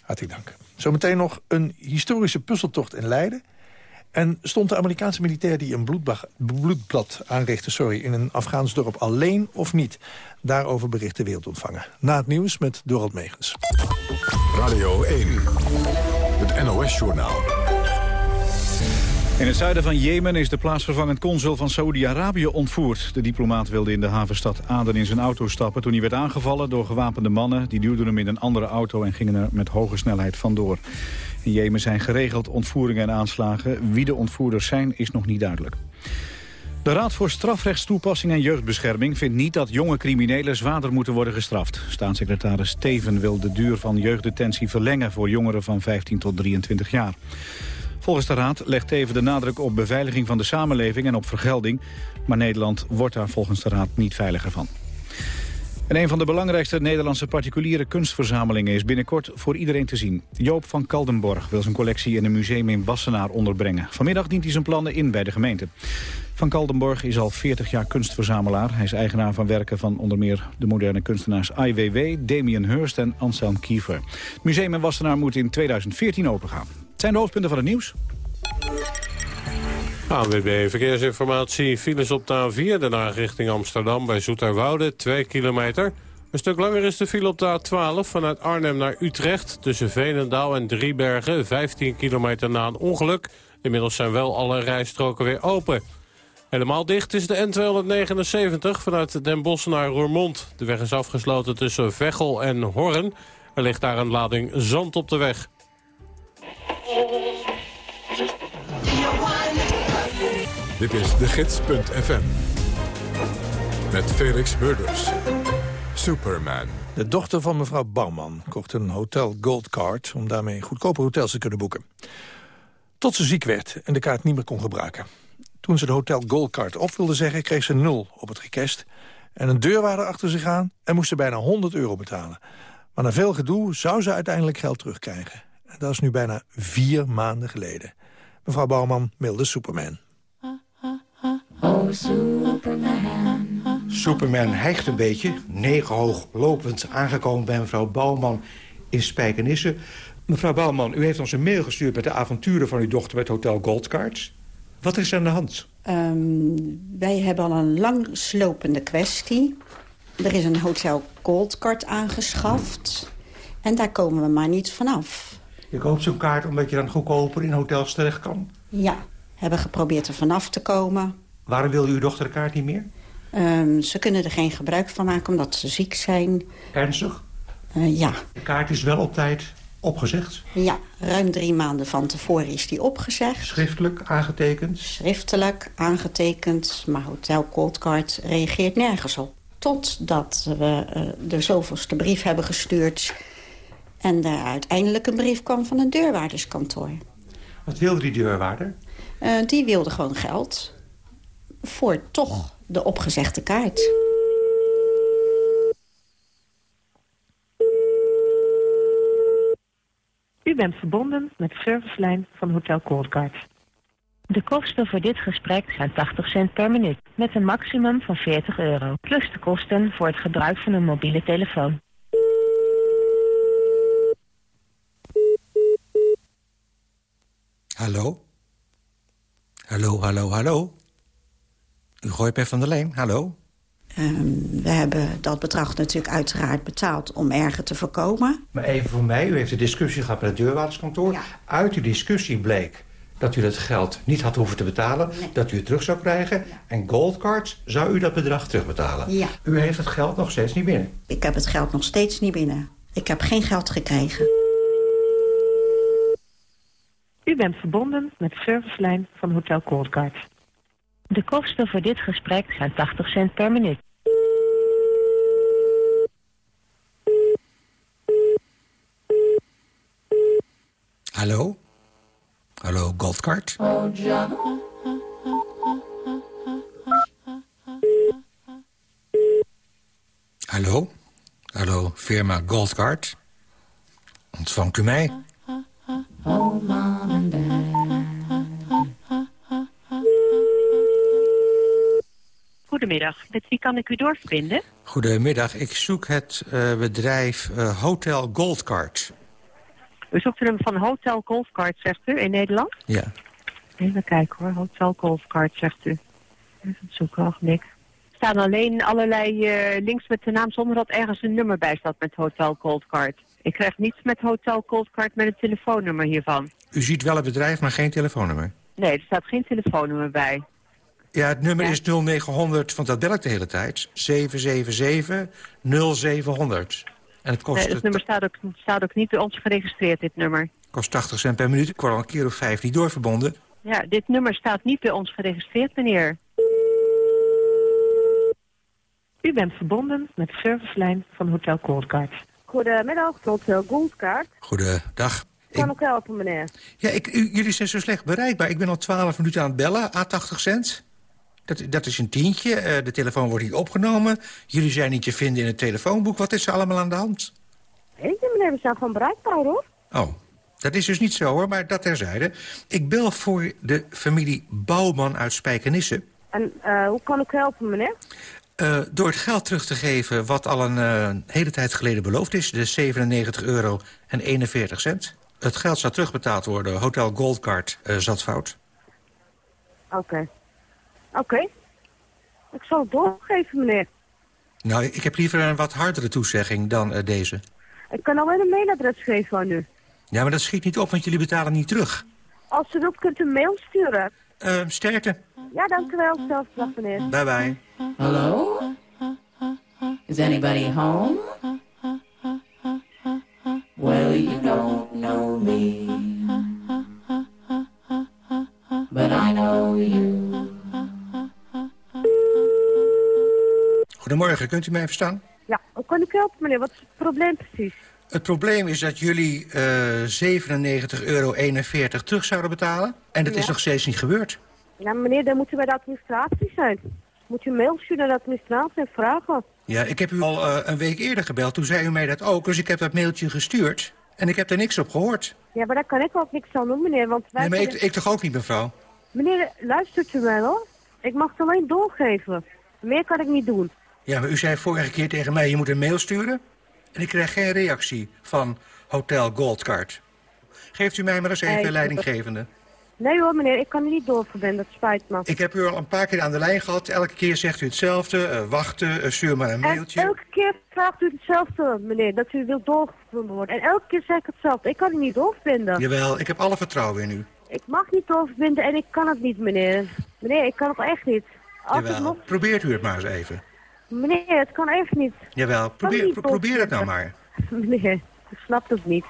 Hartelijk dank. Zometeen nog een historische puzzeltocht in Leiden... En stond de Amerikaanse militair die een bloedblad, bloedblad aanrichtte sorry, in een Afghaans dorp alleen of niet? Daarover bericht de wereldontvanger. Na het nieuws met Dorald Megens. Radio 1, het NOS-journaal. In het zuiden van Jemen is de plaatsvervangend consul van Saoedi-Arabië ontvoerd. De diplomaat wilde in de havenstad Aden in zijn auto stappen... toen hij werd aangevallen door gewapende mannen. Die duwden hem in een andere auto en gingen er met hoge snelheid vandoor. In Jemen zijn geregeld ontvoeringen en aanslagen. Wie de ontvoerders zijn, is nog niet duidelijk. De Raad voor Strafrechtstoepassing en Jeugdbescherming vindt niet dat jonge criminelen zwaarder moeten worden gestraft. Staatssecretaris Steven wil de duur van jeugddetentie verlengen voor jongeren van 15 tot 23 jaar. Volgens de Raad legt Teven de nadruk op beveiliging van de samenleving en op vergelding. Maar Nederland wordt daar volgens de Raad niet veiliger van. En een van de belangrijkste Nederlandse particuliere kunstverzamelingen is binnenkort voor iedereen te zien. Joop van Kaldenborg wil zijn collectie in een museum in Wassenaar onderbrengen. Vanmiddag dient hij zijn plannen in bij de gemeente. Van Kaldenborg is al 40 jaar kunstverzamelaar. Hij is eigenaar van werken van onder meer de moderne kunstenaars Weiwei, Damien Hirst en Anselm Kiefer. Het museum in Wassenaar moet in 2014 opengaan. Zijn de hoofdpunten van het nieuws. ANWB Verkeersinformatie. Files op de A4, daarna richting Amsterdam bij Zoeterwoude, 2 kilometer. Een stuk langer is de file op de A12 vanuit Arnhem naar Utrecht... tussen Veenendaal en Driebergen, 15 kilometer na een ongeluk. Inmiddels zijn wel alle rijstroken weer open. Helemaal dicht is de N279 vanuit Den Bosch naar Roermond. De weg is afgesloten tussen Veghel en Horren. Er ligt daar een lading zand op de weg. Dit is de gids.fm. Met Felix Murders. Superman. De dochter van mevrouw Bouwman kocht een hotel Goldcard... om daarmee goedkope hotels te kunnen boeken. Tot ze ziek werd en de kaart niet meer kon gebruiken. Toen ze de hotel Goldcard op wilde zeggen, kreeg ze nul op het rekest... en een deurwaarder achter zich aan en moest ze bijna 100 euro betalen. Maar na veel gedoe zou ze uiteindelijk geld terugkrijgen. En dat is nu bijna vier maanden geleden. Mevrouw Bouwman mailde Superman. Oh, Superman. Superman hijgt een beetje, negenhoog lopend aangekomen bij mevrouw Bouwman in Spijkenisse. Mevrouw Bouwman, u heeft ons een mail gestuurd met de avonturen van uw dochter bij het Hotel Goldcards. Wat is er aan de hand? Um, wij hebben al een lang slopende kwestie. Er is een Hotel Goldcard aangeschaft. En daar komen we maar niet vanaf. Je koopt zo'n kaart omdat je dan goedkoper in hotels terecht kan? Ja, hebben geprobeerd er vanaf te komen. Waarom wil uw dochter de kaart niet meer? Um, ze kunnen er geen gebruik van maken omdat ze ziek zijn. Ernstig? Uh, ja. De kaart is wel op tijd opgezegd? Ja, ruim drie maanden van tevoren is die opgezegd. Schriftelijk aangetekend? Schriftelijk aangetekend, maar Hotel Coldcard reageert nergens op. Totdat we uh, de zoveelste brief hebben gestuurd... en er uiteindelijk een brief kwam van een deurwaarderskantoor. Wat wilde die deurwaarder? Uh, die wilde gewoon geld voor toch de opgezegde kaart. U bent verbonden met de servicelijn van Hotel Coldcard. De kosten voor dit gesprek zijn 80 cent per minuut, met een maximum van 40 euro, plus de kosten voor het gebruik van een mobiele telefoon. Hallo? Hallo, hallo, hallo? U gooit mij van de lijn, hallo? Ehm, we hebben dat bedrag natuurlijk uiteraard betaald om erger te voorkomen. Maar even voor mij, u heeft een discussie gehad met het deurwaarderskantoor. Uit die discussie bleek dat u dat geld niet had hoeven te betalen... dat u het terug zou krijgen. En Goldcards zou u dat bedrag terugbetalen. Ja. U heeft het geld nog steeds niet binnen. Ik heb het geld nog steeds niet binnen. Ik heb geen geld gekregen. U bent verbonden met de servicelijn van Hotel Coldcard. De kosten voor dit gesprek zijn 80 cent per minuut. Hallo? Hallo, Goldcard? Hallo? Hallo, firma Goldcard? Ontvangt u mij? Goedemiddag, met wie kan ik u doorverbinden? Goedemiddag, ik zoek het eh, bedrijf eh, Hotel Goldcard. U zoekt hem van Hotel Golfcard, zegt u, in Nederland? Ja. Even kijken hoor, Hotel Golfcard, zegt u. Even zoeken, ogenblik. Er staan alleen allerlei eh, links met de naam zonder dat ergens een nummer bij staat met Hotel Goldcard. Ik krijg niets met Hotel Goldcard met een telefoonnummer hiervan. U ziet wel het bedrijf, maar geen telefoonnummer. Nee, er staat geen telefoonnummer bij. Ja, het nummer is 0900, want dat bel ik de hele tijd. 777 0700. En het kost, Nee, het nummer staat ook, staat ook niet bij ons geregistreerd, dit nummer. kost 80 cent per minuut. Ik word al een keer of vijf niet doorverbonden. Ja, dit nummer staat niet bij ons geregistreerd, meneer. U bent verbonden met de servicelijn van Hotel Coldcard. Goedemiddag, Hotel Goldkaart. Goedendag. Kan ik helpen, meneer? Ja, ik, u- jullie zijn zo slecht bereikbaar. Ik ben al 12 minuten aan het bellen, à 80 cent. Dat, dat is een tientje. Eh, de telefoon wordt niet opgenomen. Jullie zijn niet te vinden in het telefoonboek. Wat is er allemaal aan de hand? Weet je, meneer, we zijn gewoon bereikbaar, hoor. Oh, dat is dus niet zo hoor, maar dat terzijde. Ik bel voor de familie Bouwman uit Spijkenisse. En eh, hoe kan ik helpen, meneer? Eh, door het geld terug te geven wat al een eh, hele tijd geleden beloofd is. De 97 euro en 41 cent. Het geld zou terugbetaald worden. Hotel Goldcard eh, zat fout. Oké. Oké. Ik zal het doorgeven, meneer. Nou, ik heb liever een wat hardere toezegging dan deze. Ik kan alleen een mailadres geven aan u. Ja, maar dat schiet niet op, want jullie betalen niet terug. Als u wilt, kunt u een mail sturen. Sterkte. Ja, dank u wel. Zelfs dag, meneer. Bye bye. Hello? Is anybody home? Well, you don't know me, but I know you. Goedemorgen, kunt u mij verstaan? Ja, hoe kan ik helpen, meneer? Wat is het probleem precies? Het probleem is dat jullie eh 97,41 euro terug zouden betalen. En dat is nog steeds niet gebeurd. Ja, meneer, dan moet u bij de administratie zijn. Moet u een mail sturen naar de administratie en vragen. Ja, ik heb u al eh, een week eerder gebeld. Toen zei u mij dat ook. Dus ik heb dat mailtje gestuurd. En ik heb er niks op gehoord. Ja, maar daar kan ik ook niks aan doen, meneer. Want wij Nee, maar ik, kunnen- ik toch ook niet, mevrouw? Meneer, luistert u mij wel? Ik mag het alleen doorgeven. Meer kan ik niet doen. Ja, maar u zei vorige keer tegen mij, je moet een mail sturen. En ik krijg geen reactie van Hotel Goldcard. Geeft u mij maar eens even leidinggevende. Nee hoor, meneer, ik kan niet doorverbinden. Dat spijt me. Ik heb u al een paar keer aan de lijn gehad. Elke keer zegt u hetzelfde. eh, wachten, eh, stuur maar een En mailtje. elke keer vraagt u hetzelfde, meneer, dat u wilt doorverbonden worden. En elke keer zeg ik hetzelfde. Ik kan u niet doorverbinden. Jawel, ik heb alle vertrouwen in u. Ik mag niet doorverbinden en ik kan het niet, meneer. Meneer, ik kan het echt niet. Als Jawel, nog... probeert u het maar eens even. Meneer, het kan echt niet. Jawel, probeer, niet pro- probeer het nou maar. Meneer, ik snap het niet.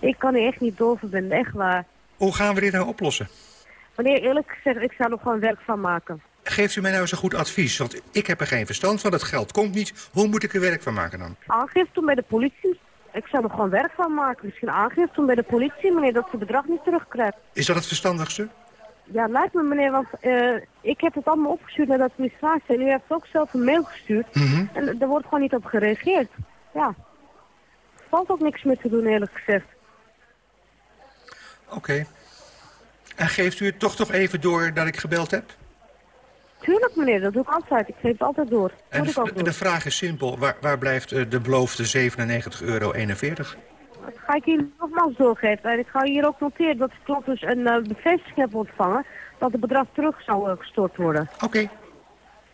Ik kan u echt niet doorverbinden, echt waar. Hoe gaan we dit nou oplossen? Meneer, eerlijk gezegd, ik zou er gewoon werk van maken. Geeft u mij nou eens een goed advies? Want ik heb er geen verstand van, het geld komt niet. Hoe moet ik er werk van maken dan? Aangifte doen bij de politie. Ik zou er gewoon werk van maken. Misschien aangifte doen bij de politie, meneer, dat ze het bedrag niet terugkrijgt. Is dat het verstandigste? Ja, lijkt me, meneer, want eh, ik heb het allemaal opgestuurd naar de administratie. En u heeft ook zelf een mail gestuurd. Mhm. En er wordt gewoon niet op gereageerd. Ja. Er valt ook niks meer te doen, eerlijk gezegd. Oké. En geeft u het toch toch even door dat ik gebeld heb? Tuurlijk, meneer, dat doe ik altijd. Ik geef het altijd door. Dat En moet ik ook de, de vraag is simpel. Waar, waar blijft eh, de beloofde 97,41 euro? Dat ga ik hier nogmaals doorgeven. En ik ga hier ook noteren dat ik dus een eh, bevestiging heb ontvangen... dat het bedrag terug zou eh, gestort worden. Oké.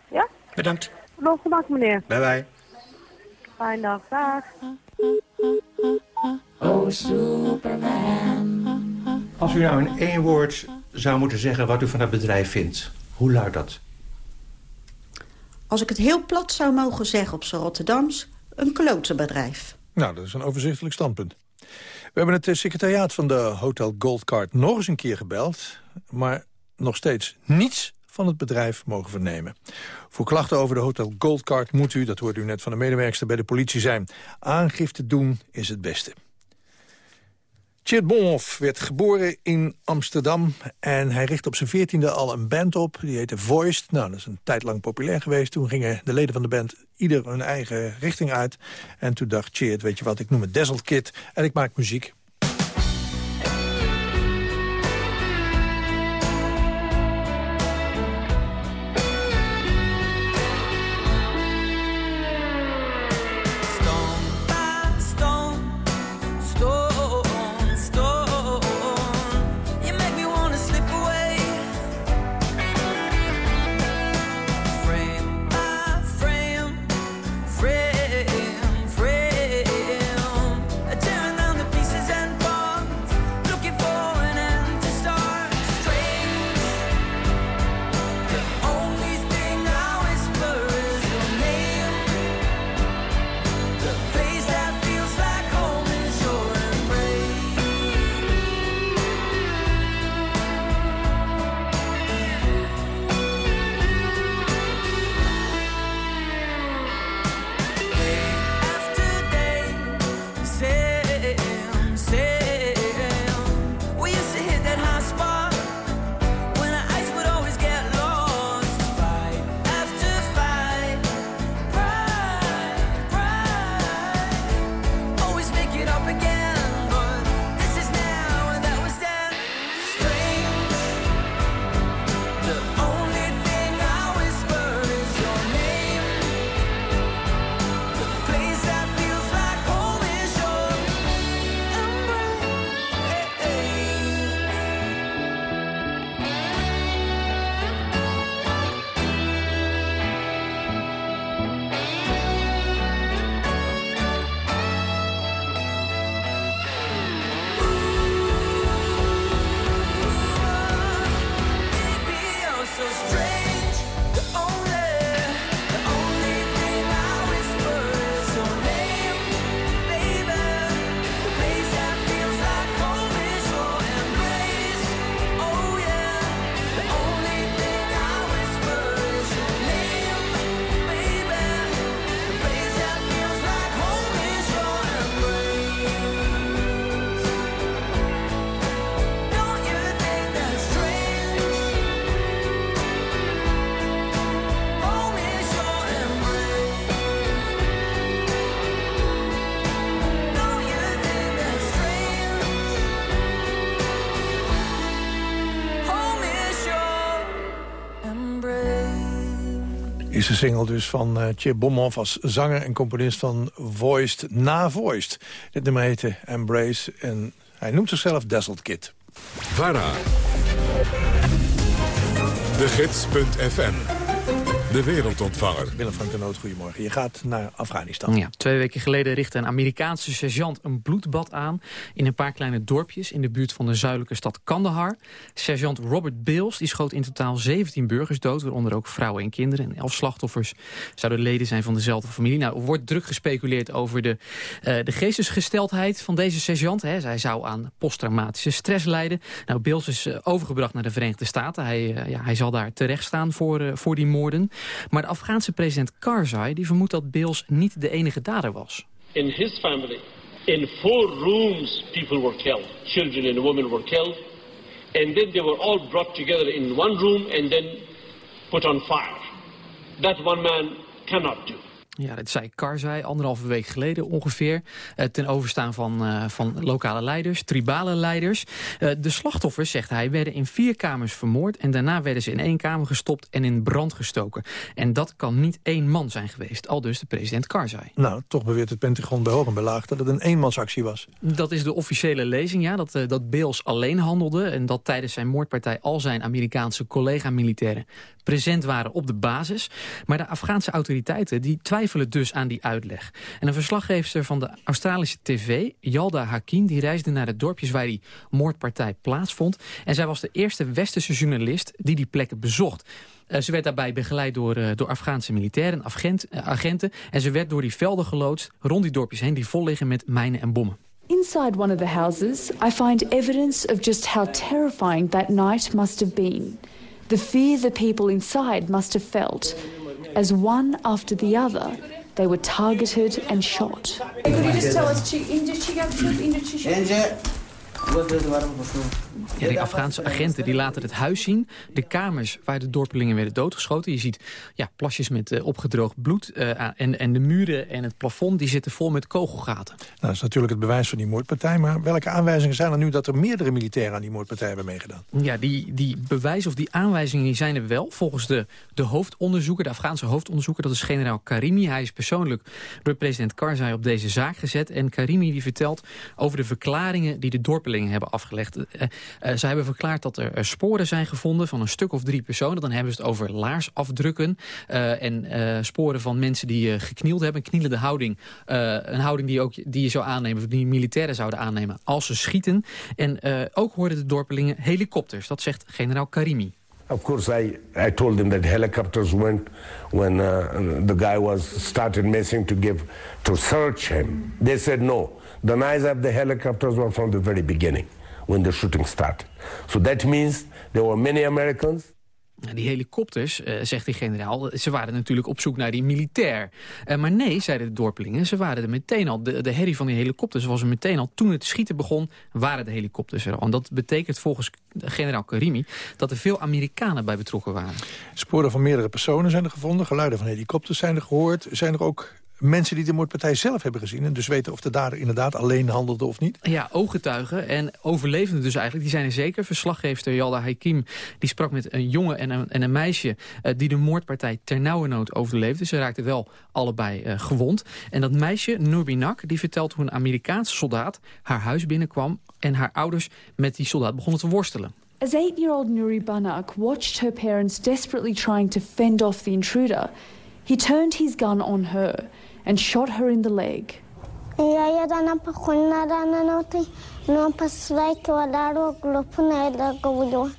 Ja? Bedankt. Nog gemak, meneer. Bye bye. Fijne dag. Dag. Oh, Superman. Als u nou in één woord zou moeten zeggen wat u van dat bedrijf vindt, hoe luidt dat? Als ik het heel plat zou mogen zeggen op z'n Rotterdams... een klotenbedrijf. Nou, dat is een overzichtelijk standpunt. We hebben het eh, secretariaat van de Hotel Goldcard nog eens een keer gebeld... maar nog steeds niets van het bedrijf mogen vernemen. Voor klachten over de Hotel Goldcard moet u, dat hoort u net van de medewerkster bij de politie zijn... aangifte doen is het beste. Tjeerd Bonhoff werd geboren in Amsterdam en hij richt op zijn veertiende al een band op. Die heette Voiced. Nou, dat is een tijd lang populair geweest. Toen gingen de leden van de band ieder hun eigen richting uit. En toen dacht Tjeerd, weet je wat, ik noem het Dazzled Kid en ik maak muziek. De single dus van uh, Chip Bomhoff als zanger en componist van Voiced na Voiced. Dit nummer heette Embrace en hij noemt zichzelf Dazzled Kid. VARA. De Gids.fm. De wereldontvanger. Willem van Noot, goedemorgen. Je gaat naar Afghanistan. Ja, twee weken geleden richtte een Amerikaanse sergeant een bloedbad aan... in een paar kleine dorpjes in de buurt van de zuidelijke stad Kandahar. Sergeant Robert Bales die schoot in totaal 17 burgers dood... waaronder ook vrouwen en kinderen. En elf slachtoffers zouden leden zijn van dezelfde familie. Nou, er wordt druk gespeculeerd over de, eh, de geestesgesteldheid van deze sergeant. Hè. Zij zou aan posttraumatische stress lijden. Nou, Bales is eh, overgebracht naar de Verenigde Staten. Hij, eh, ja, hij zal daar terecht staan voor, voor die moorden. Maar de Afghaanse president Karzai die vermoedt dat Bales niet de enige dader was. In his family, in four rooms, people were killed. Children and women were killed. And then they were all brought together in one room and then put on fire. That one man cannot do. Ja, dat zei Karzai anderhalve week geleden ongeveer. eh, ten overstaan van, eh, van lokale leiders, tribale leiders. Eh, de slachtoffers, zegt hij, werden in vier kamers vermoord... en daarna werden ze in één kamer gestopt en in brand gestoken. En dat kan niet één man zijn geweest, al dus de president Karzai. Nou, toch beweert het Pentagon bij hoog en bij laag dat het een eenmansactie was. Dat is de officiële lezing, ja. Dat, dat Bales alleen handelde... en dat tijdens zijn moordpartij al zijn Amerikaanse collega-militairen... present waren op de basis. Maar de Afghaanse autoriteiten die twijfelen dus aan die uitleg. En een verslaggever van de Australische tv, Yalda Hakim... die reisde naar de dorpjes waar die moordpartij plaatsvond. En zij was de eerste westerse journalist die die plekken bezocht. Eh, ze werd daarbij begeleid door, eh, door Afghaanse militairen, eh, agenten. En ze werd door die velden geloodst rond die dorpjes heen... die vol liggen met mijnen en bommen. Inside one of the houses, I find evidence of just how terrifying that night must have been. The fear the people inside must have felt. As one after the other, they were targeted and shot. Could you just tell us, Ja, die Afghaanse agenten die laten het huis zien. De kamers waar de dorpelingen werden doodgeschoten. Je ziet ja, plasjes met eh, opgedroogd bloed. eh, en, en de muren en het plafond die zitten vol met kogelgaten. Nou, dat is natuurlijk het bewijs van die moordpartij. Maar welke aanwijzingen zijn er nu dat er meerdere militairen aan die moordpartij hebben meegedaan? Ja, die, die bewijzen of die aanwijzingen die zijn er wel. Volgens de, de hoofdonderzoeker, de Afghaanse hoofdonderzoeker... dat is generaal Karimi. Hij is persoonlijk door president Karzai op deze zaak gezet. En Karimi die vertelt over de verklaringen die de dorpelingen hebben afgelegd. Eh, eh, zij hebben verklaard dat er sporen zijn gevonden van een stuk of drie personen. Dan hebben ze het over laarsafdrukken eh, en eh, sporen van mensen die geknield hebben. Knielende houding. Een houding die, ook, die je zou aannemen, die militairen zouden aannemen als ze schieten. En ook hoorden de dorpelingen helikopters. Dat zegt generaal Karimi. Of course, I, I told them that helicopters went when uh, the guy was started messing to give to search him. They said no. The eyes of the helicopters were from the very beginning when the shooting started. So that means there were many Americans. Die helikopters, eh, zegt die generaal, ze waren natuurlijk op zoek naar die militair. Eh, maar nee, zeiden de dorpelingen, ze waren er meteen al. De, de herrie van die helikopters was er meteen al. Toen het schieten begon, waren de helikopters er al. En dat betekent volgens generaal Karimi dat er veel Amerikanen bij betrokken waren. Sporen van meerdere personen zijn er gevonden. Geluiden van helikopters zijn er gehoord. Zijn er ook mensen die de moordpartij zelf hebben gezien... en dus weten of de dader inderdaad alleen handelde of niet? Ja, ooggetuigen en overlevenden dus eigenlijk, die zijn er zeker. Verslaggever Yalda Hakim die sprak met een jongen en een, en een meisje... eh, die de moordpartij ternauwernood overleefde. Ze raakten wel allebei eh, gewond. En dat meisje, Nurbinak, die vertelt hoe een Amerikaanse soldaat... haar huis binnenkwam en haar ouders met die soldaat begonnen te worstelen. As eight-year-old Nuri Banak watched her parents desperately trying to fend off the intruder, he turned his gun on her and shot her in the leg.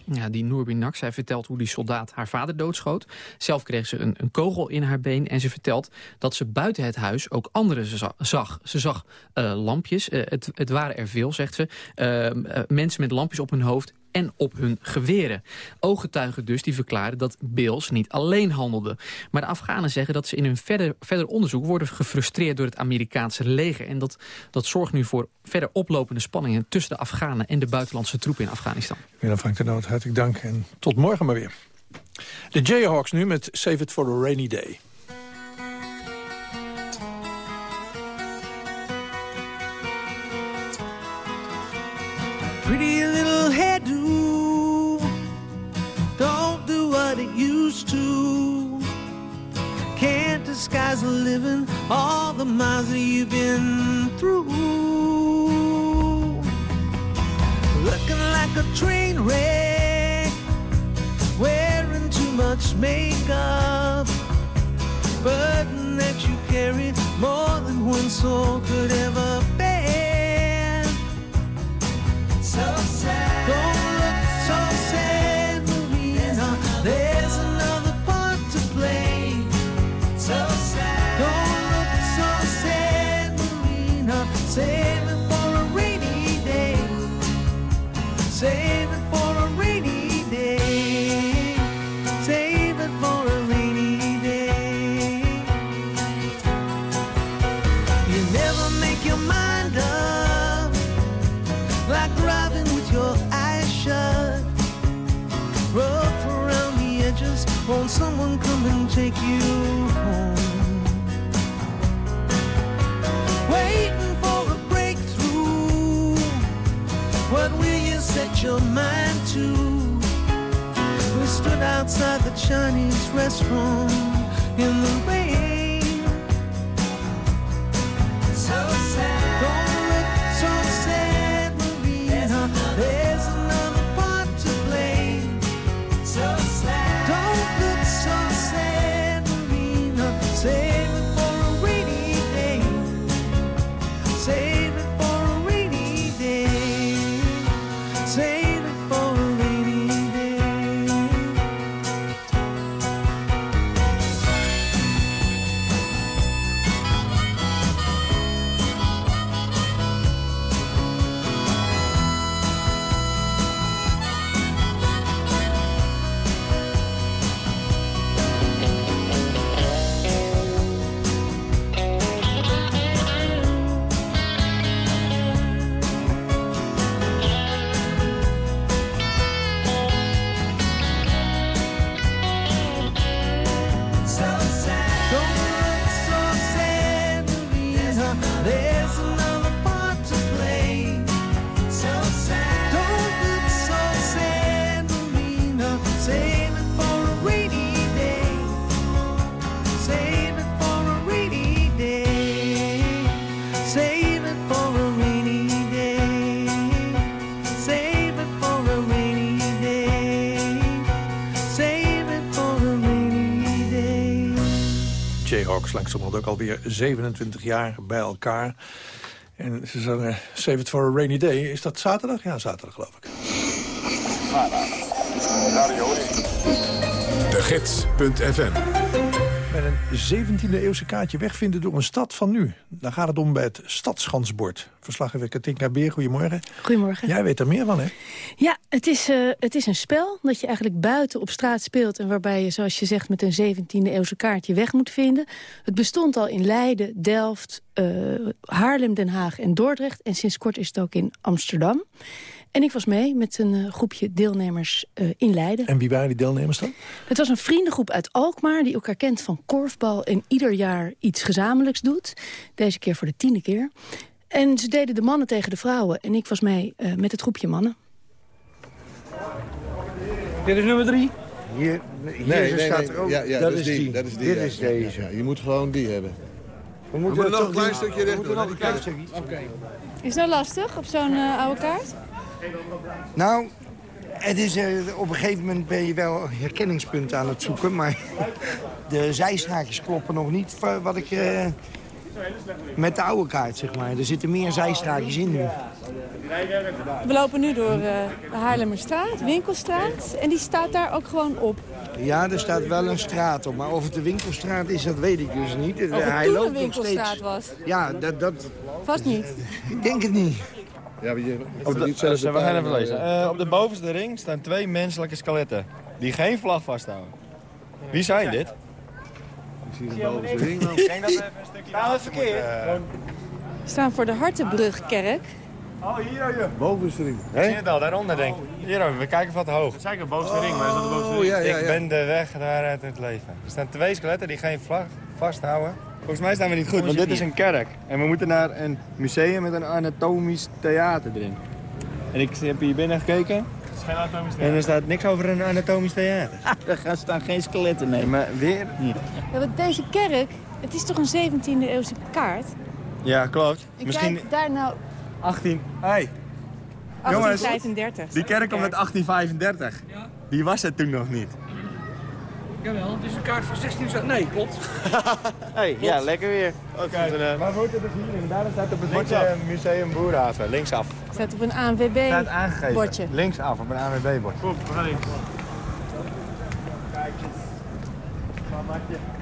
Ja, die Noorbinak, zij vertelt hoe die soldaat haar vader doodschoot. Zelf kreeg ze een, een kogel in haar been en ze vertelt dat ze buiten het huis ook anderen za- zag. Ze zag eh, lampjes, eh, het, het waren er veel, zegt ze. Eh, eh, mensen met lampjes op hun hoofd en op hun geweren. Ooggetuigen dus die verklaren dat Bills niet alleen handelde. Maar de Afghanen zeggen dat ze in hun verder, verder onderzoek worden gefrustreerd door het Amerikaanse leger. En dat, dat zorgt nu voor verder oplopende spanningen tussen de Afghanen en de buitenlandse troepen in Afghanistan. Willem Frank de Noot, hartelijk dank en tot morgen maar weer. De Jayhawks nu met Save It for a Rainy Day. Pretty used to. Can't disguise the living All the miles that you've been through. Looking like a train wreck Wearing too much makeup. Burden that you carry More than one soul could ever bear. So sad. Don't outside the Chinese restaurant in the rain. Jayhawks langzamerhand ook alweer 27 jaar bij elkaar. En ze zangen Save It For A Rainy Day. Is dat zaterdag? Ja, zaterdag geloof ik. De Gids.fm Met een 17e eeuwse kaartje wegvinden door een stad van nu. Daar gaat het om bij het Stadsgansbord. Verslaggever Katinka Beer, goedemorgen. Goedemorgen. Jij weet er meer van, hè? Ja, het is, eh, het is een spel dat je eigenlijk buiten op straat speelt... en waarbij je, zoals je zegt, met een 17e eeuwse kaart je weg moet vinden. Het bestond al in Leiden, Delft, eh, Haarlem, Den Haag en Dordrecht... en sinds kort is het ook in Amsterdam. En ik was mee met een eh, groepje deelnemers eh, in Leiden. En wie waren die deelnemers dan? Het was een vriendengroep uit Alkmaar die elkaar kent van korfbal... en ieder jaar iets gezamenlijks doet. Deze keer voor de tiende keer. En ze deden de mannen tegen de vrouwen. En ik was mee eh, met het groepje mannen. Dit is nummer drie. Hier, hier Nee, nee, staat er ook. Ja, ja, dat, dat is die. die. Dat is die. Dit ja. is deze. ja. Je moet gewoon die hebben. We moeten nog een klein stukje we recht moeten doen. nog een hè? klein stukje. Oké. Is nou lastig op zo'n oude kaart? Nou, het is, eh, op een gegeven moment ben je wel herkenningspunten aan het zoeken. Maar de zijstraatjes kloppen nog niet wat ik... eh, met de oude kaart, zeg maar. Er zitten meer zijstraatjes in nu. We lopen nu door eh, de Haarlemmerstraat, Winkelstraat. En die staat daar ook gewoon op. Ja, er staat wel een straat op. Maar of het de winkelstraat is, dat weet ik dus niet. Of het Hij loopt een nog winkelstraat steeds. was. Ja, dat, dat... Vast niet. Ik denk het niet. Ja, maar je, Op de, eh, we gaan even lezen. Eh, op de bovenste ring staan twee menselijke skeletten. Die geen vlag vasthouden. Wie zijn dit? Ik zie de bovenste ring dan. Denk dat we even een stukje... Nou, het verkeer. We staan voor de Hartenbrugkerk. Oh, hier, hier. Bovenste ring. Ik zie het al, daaronder denk ik. Hier, we kijken wat hoog. Het is eigenlijk de bovenste ring, maar is dat de bovenste ring? ja, ja, Ik ben de weg daaruit het leven. Er staan twee skeletten die geen vlag vasthouden. Volgens mij staan we niet goed, want dit is een kerk. En we moeten naar een museum met een anatomisch theater erin. En ik heb hier binnen gekeken. Het is geen anatomisch theater. En er staat niks over een anatomisch theater. er staan geen skeletten, nee. Maar weer niet. Ja, want deze kerk, het is toch een 17e eeuwse kaart? Ja, klopt. Ik Misschien kijk daar nou 18... Hey, jongens. 1835. Die kerk komt uit 1835. Die was het toen nog niet. Jawel, het is een kaart van 16... Nee, klopt. hey, ja, lekker weer. Oké, maar wordt het dus hier? En daar staat op het bordje Museum Boerhaven, linksaf. Staat op een ANWB Staat aangegeven. bordje. Linksaf op een ANWB-bord. Goed, we gaan links.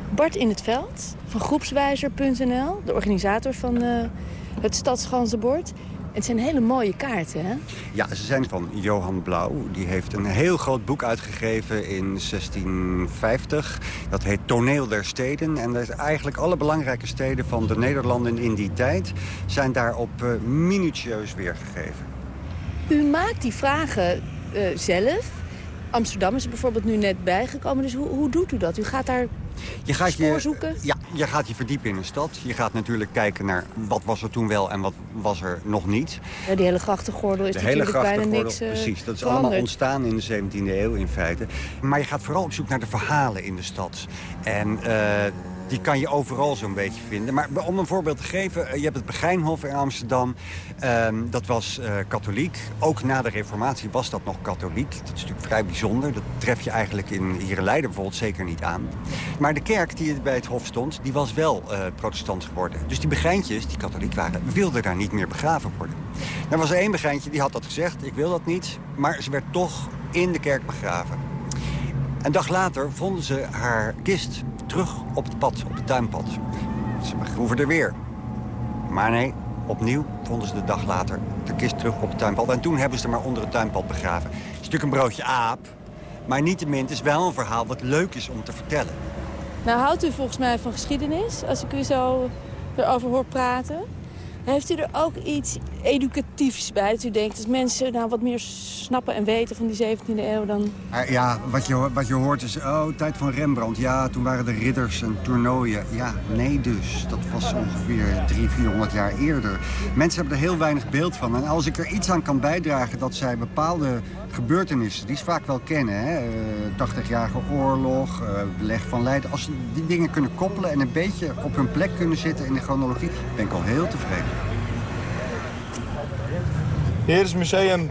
Bart in het veld van groepswijzer.nl, de organisator van eh, het Stadsganzenbord. Het zijn hele mooie kaarten, hè? Ja, ze zijn van Johan Blauw. Die heeft een heel groot boek uitgegeven in 1650. Dat heet Toneel der Steden. En dat is eigenlijk alle belangrijke steden van de Nederlanden in die tijd... zijn daarop eh, minutieus weergegeven. U maakt die vragen eh, zelf. Amsterdam is er bijvoorbeeld nu net bijgekomen. Dus hoe, hoe doet u dat? U gaat daar Je gaat Spoor je, zoeken? Ja, je gaat je verdiepen in een stad. Je gaat natuurlijk kijken naar wat was er toen wel en wat was er nog niet. Ja, die hele grachtengordel is De hele natuurlijk bijna grachtengordel, niks eh, precies. Dat is veranderd. allemaal ontstaan in de 17e eeuw in feite. Maar je gaat vooral op zoek naar de verhalen in de stad. En eh, die kan je overal zo'n beetje vinden. Maar om een voorbeeld te geven, eh, je hebt het Begijnhof in Amsterdam. Ehm, dat was eh, katholiek. Ook na de reformatie was dat nog katholiek. Dat is natuurlijk vrij bijzonder. Dat tref je eigenlijk in hier Leiden bijvoorbeeld zeker niet aan. Maar de kerk die bij het hof stond, die was wel eh, protestant geworden. Dus die begijntjes, die katholiek waren, wilden daar niet meer begraven worden. Er was één begijntje, die had dat gezegd. Ik wil dat niet. Maar ze werd toch in de kerk begraven. Een dag later vonden ze haar kist terug op het pad, op het tuinpad. Ze begroeven er weer. Maar nee, opnieuw vonden ze de dag later de kist terug op het tuinpad. En toen hebben ze er maar onder het tuinpad begraven. Het is natuurlijk een broodje aap. Maar niettemin, het is wel een verhaal wat leuk is om te vertellen. Nou, houdt u volgens mij van geschiedenis, als ik u zo erover hoor praten. Heeft u er ook iets educatiefs bij? Dat u denkt, als mensen nou wat meer snappen en weten van die 17e eeuw... dan Maar ja, wat je, wat je hoort is, oh, tijd van Rembrandt. Ja, toen waren er ridders en toernooien. Ja, nee dus. Dat was ongeveer 300, 400 jaar eerder. Mensen hebben er heel weinig beeld van. En als ik er iets aan kan bijdragen dat zij bepaalde gebeurtenissen... die ze vaak wel kennen, hè, eh, 80-jarige oorlog, eh, beleg van Leiden... als ze die dingen kunnen koppelen en een beetje op hun plek kunnen zitten in de chronologie... ben ik al heel tevreden. Hier is museum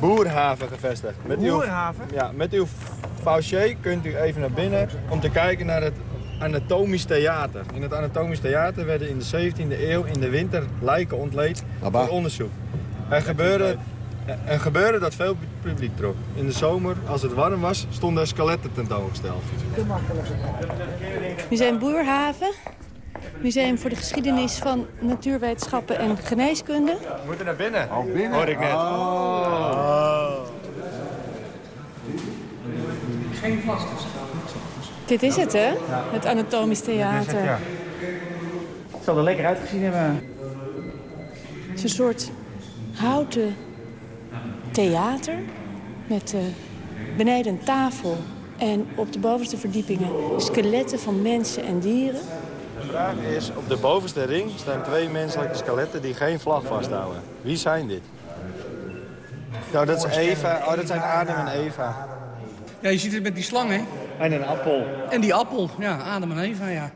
Boerhaven gevestigd. Met uw- Boerhaven? ja, met uw voucher kunt u even naar binnen om te kijken naar het anatomisch theater. In het anatomisch theater werden in de 17e eeuw in de winter lijken ontleed voor onderzoek. Er gebeurde, er gebeurde dat veel publiek trok. In de zomer, als het warm was, stonden er skeletten tentoongesteld. Museum Boerhaven. Museum voor de geschiedenis van natuurwetenschappen en geneeskunde. We moeten naar binnen. Hoor ik net. Geen vast. Dit is het, hè? Het anatomisch theater. Ja. Het zal er lekker uitgezien hebben. Het is een soort houten theater met eh, beneden een tafel en op de bovenste verdiepingen skeletten van mensen en dieren. De vraag is, op de bovenste ring staan twee menselijke skeletten die geen vlag vasthouden. Wie zijn dit? Nou, dat is Eva. Oh, dat zijn Adam en Eva. Ja, je ziet het met die slang, hè? En een appel. En die appel. Ja, Adam en Eva, ja.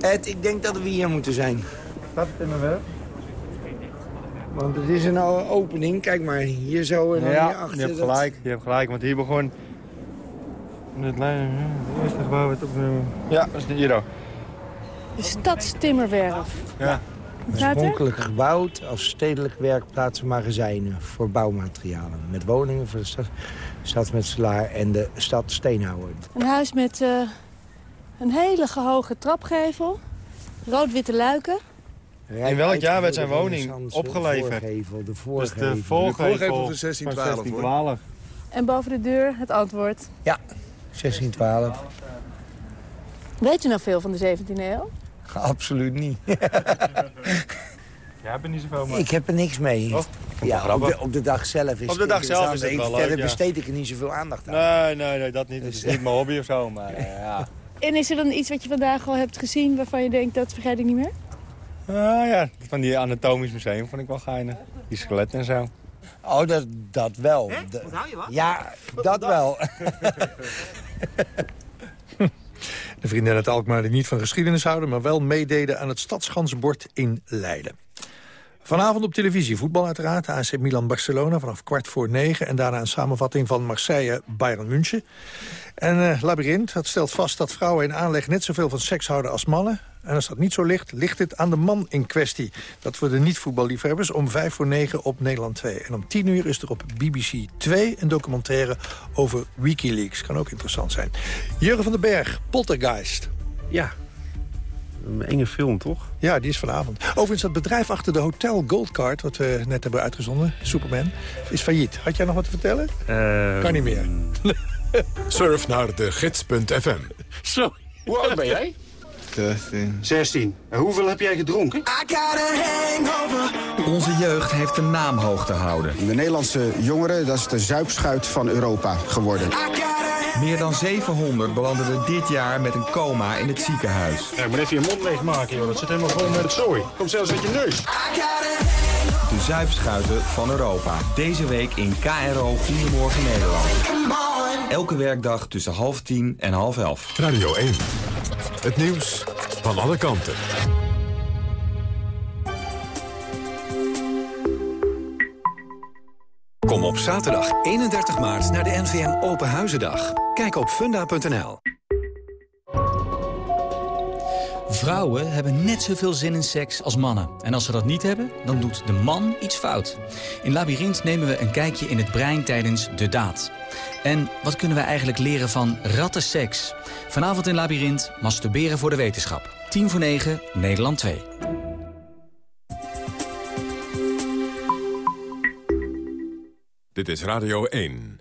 Ed, ik denk dat we hier moeten zijn. Staat het in mijn werk? Want het is een opening. Kijk maar, hier zo en dan Ja, hierachter. je hebt dat- gelijk. Je hebt gelijk, want hier begon... Het eerste gebouw werd op... Ja, dat is de Iro. De stadstimmerwerf. Ja. Oorspronkelijk gebouwd als stedelijk werkplaats en magazijnen voor bouwmaterialen. Met woningen voor de stad, stadsmetselaar en de stad Steenhouwer. Een huis met eh, een hele gehoge trapgevel, rood-witte luiken. In welk jaar werd zijn woning opgeleverd? Voorgevel, de Dus voorgevel. de voorgevel, De voorgevel van van 1612. 1612, En boven de deur het antwoord. Ja, 1612. Weet u nou veel van de 17e eeuw? Absoluut niet. Jij hebt er niet zoveel mee. Ik heb er niks mee. Oh, ja, op de, op de dag zelf is Op de dag zelf is het wel Verder ja. besteed ik er niet zoveel aandacht aan. Nee, nee, nee, dat niet. Dat is niet mijn hobby of zo, maar eh, ja. En is er dan iets wat je vandaag al hebt gezien waarvan je denkt dat vergeet ik niet meer? Ah ja, van die anatomisch museum vond ik wel geinig. Die skeletten en zo. Oh, dat, dat wel. De- Onthoud je wat? ja, dat wel. De vrienden uit Alkmaar die niet van geschiedenis houden... maar wel meededen aan het Stadsgansbord in Leiden. Vanavond op televisie voetbal uiteraard. AC Milan-Barcelona vanaf kwart voor negen. En daarna een samenvatting van Marseille-Bayern München. En eh Labyrinth dat stelt vast dat vrouwen in aanleg net zoveel van seks houden als mannen. En als dat niet zo ligt, ligt het aan de man in kwestie. Dat voor de niet-voetballiefhebbers om vijf voor negen op Nederland 2. En om tien uur is er op BBC 2 een documentaire over Wikileaks. Kan ook interessant zijn. Jurgen van den Berg, Poltergeist. Ja, een enge film, toch? Ja, die is vanavond. Overigens, dat bedrijf achter de Hotel Goldcard... wat we net hebben uitgezonden, Superman, is failliet. Had jij nog wat te vertellen? Eh, Kan niet meer. Surf naar de gids.fm. Zo. Hoe oud ben jij? 16. 16. En hoeveel heb jij gedronken? Onze jeugd heeft de naam hoog te houden. De Nederlandse jongeren, dat is de zuipschuit van Europa geworden. Meer dan 700 belanden er dit jaar met een coma in het ziekenhuis. Ja, ik moet even je mond leegmaken, joh. Dat zit helemaal vol met het zooi. Komt zelfs uit je neus. De zuipschuiten van Europa. Deze week in KRO Goedemorgen Nederland. Elke werkdag tussen half tien en half elf. Radio 1. Het nieuws van alle kanten. Kom op zaterdag 31 maart naar de NVM Open Huizendag. Kijk op funda.nl. Vrouwen hebben net zoveel zin in seks als mannen. En als ze dat niet hebben, dan doet de man iets fout. In Labyrinth nemen we een kijkje in het brein tijdens de daad. En wat kunnen we eigenlijk leren van rattenseks? Vanavond in Labyrinth, masturberen voor de wetenschap. 10 voor 9, Nederland 2. Dit is Radio 1.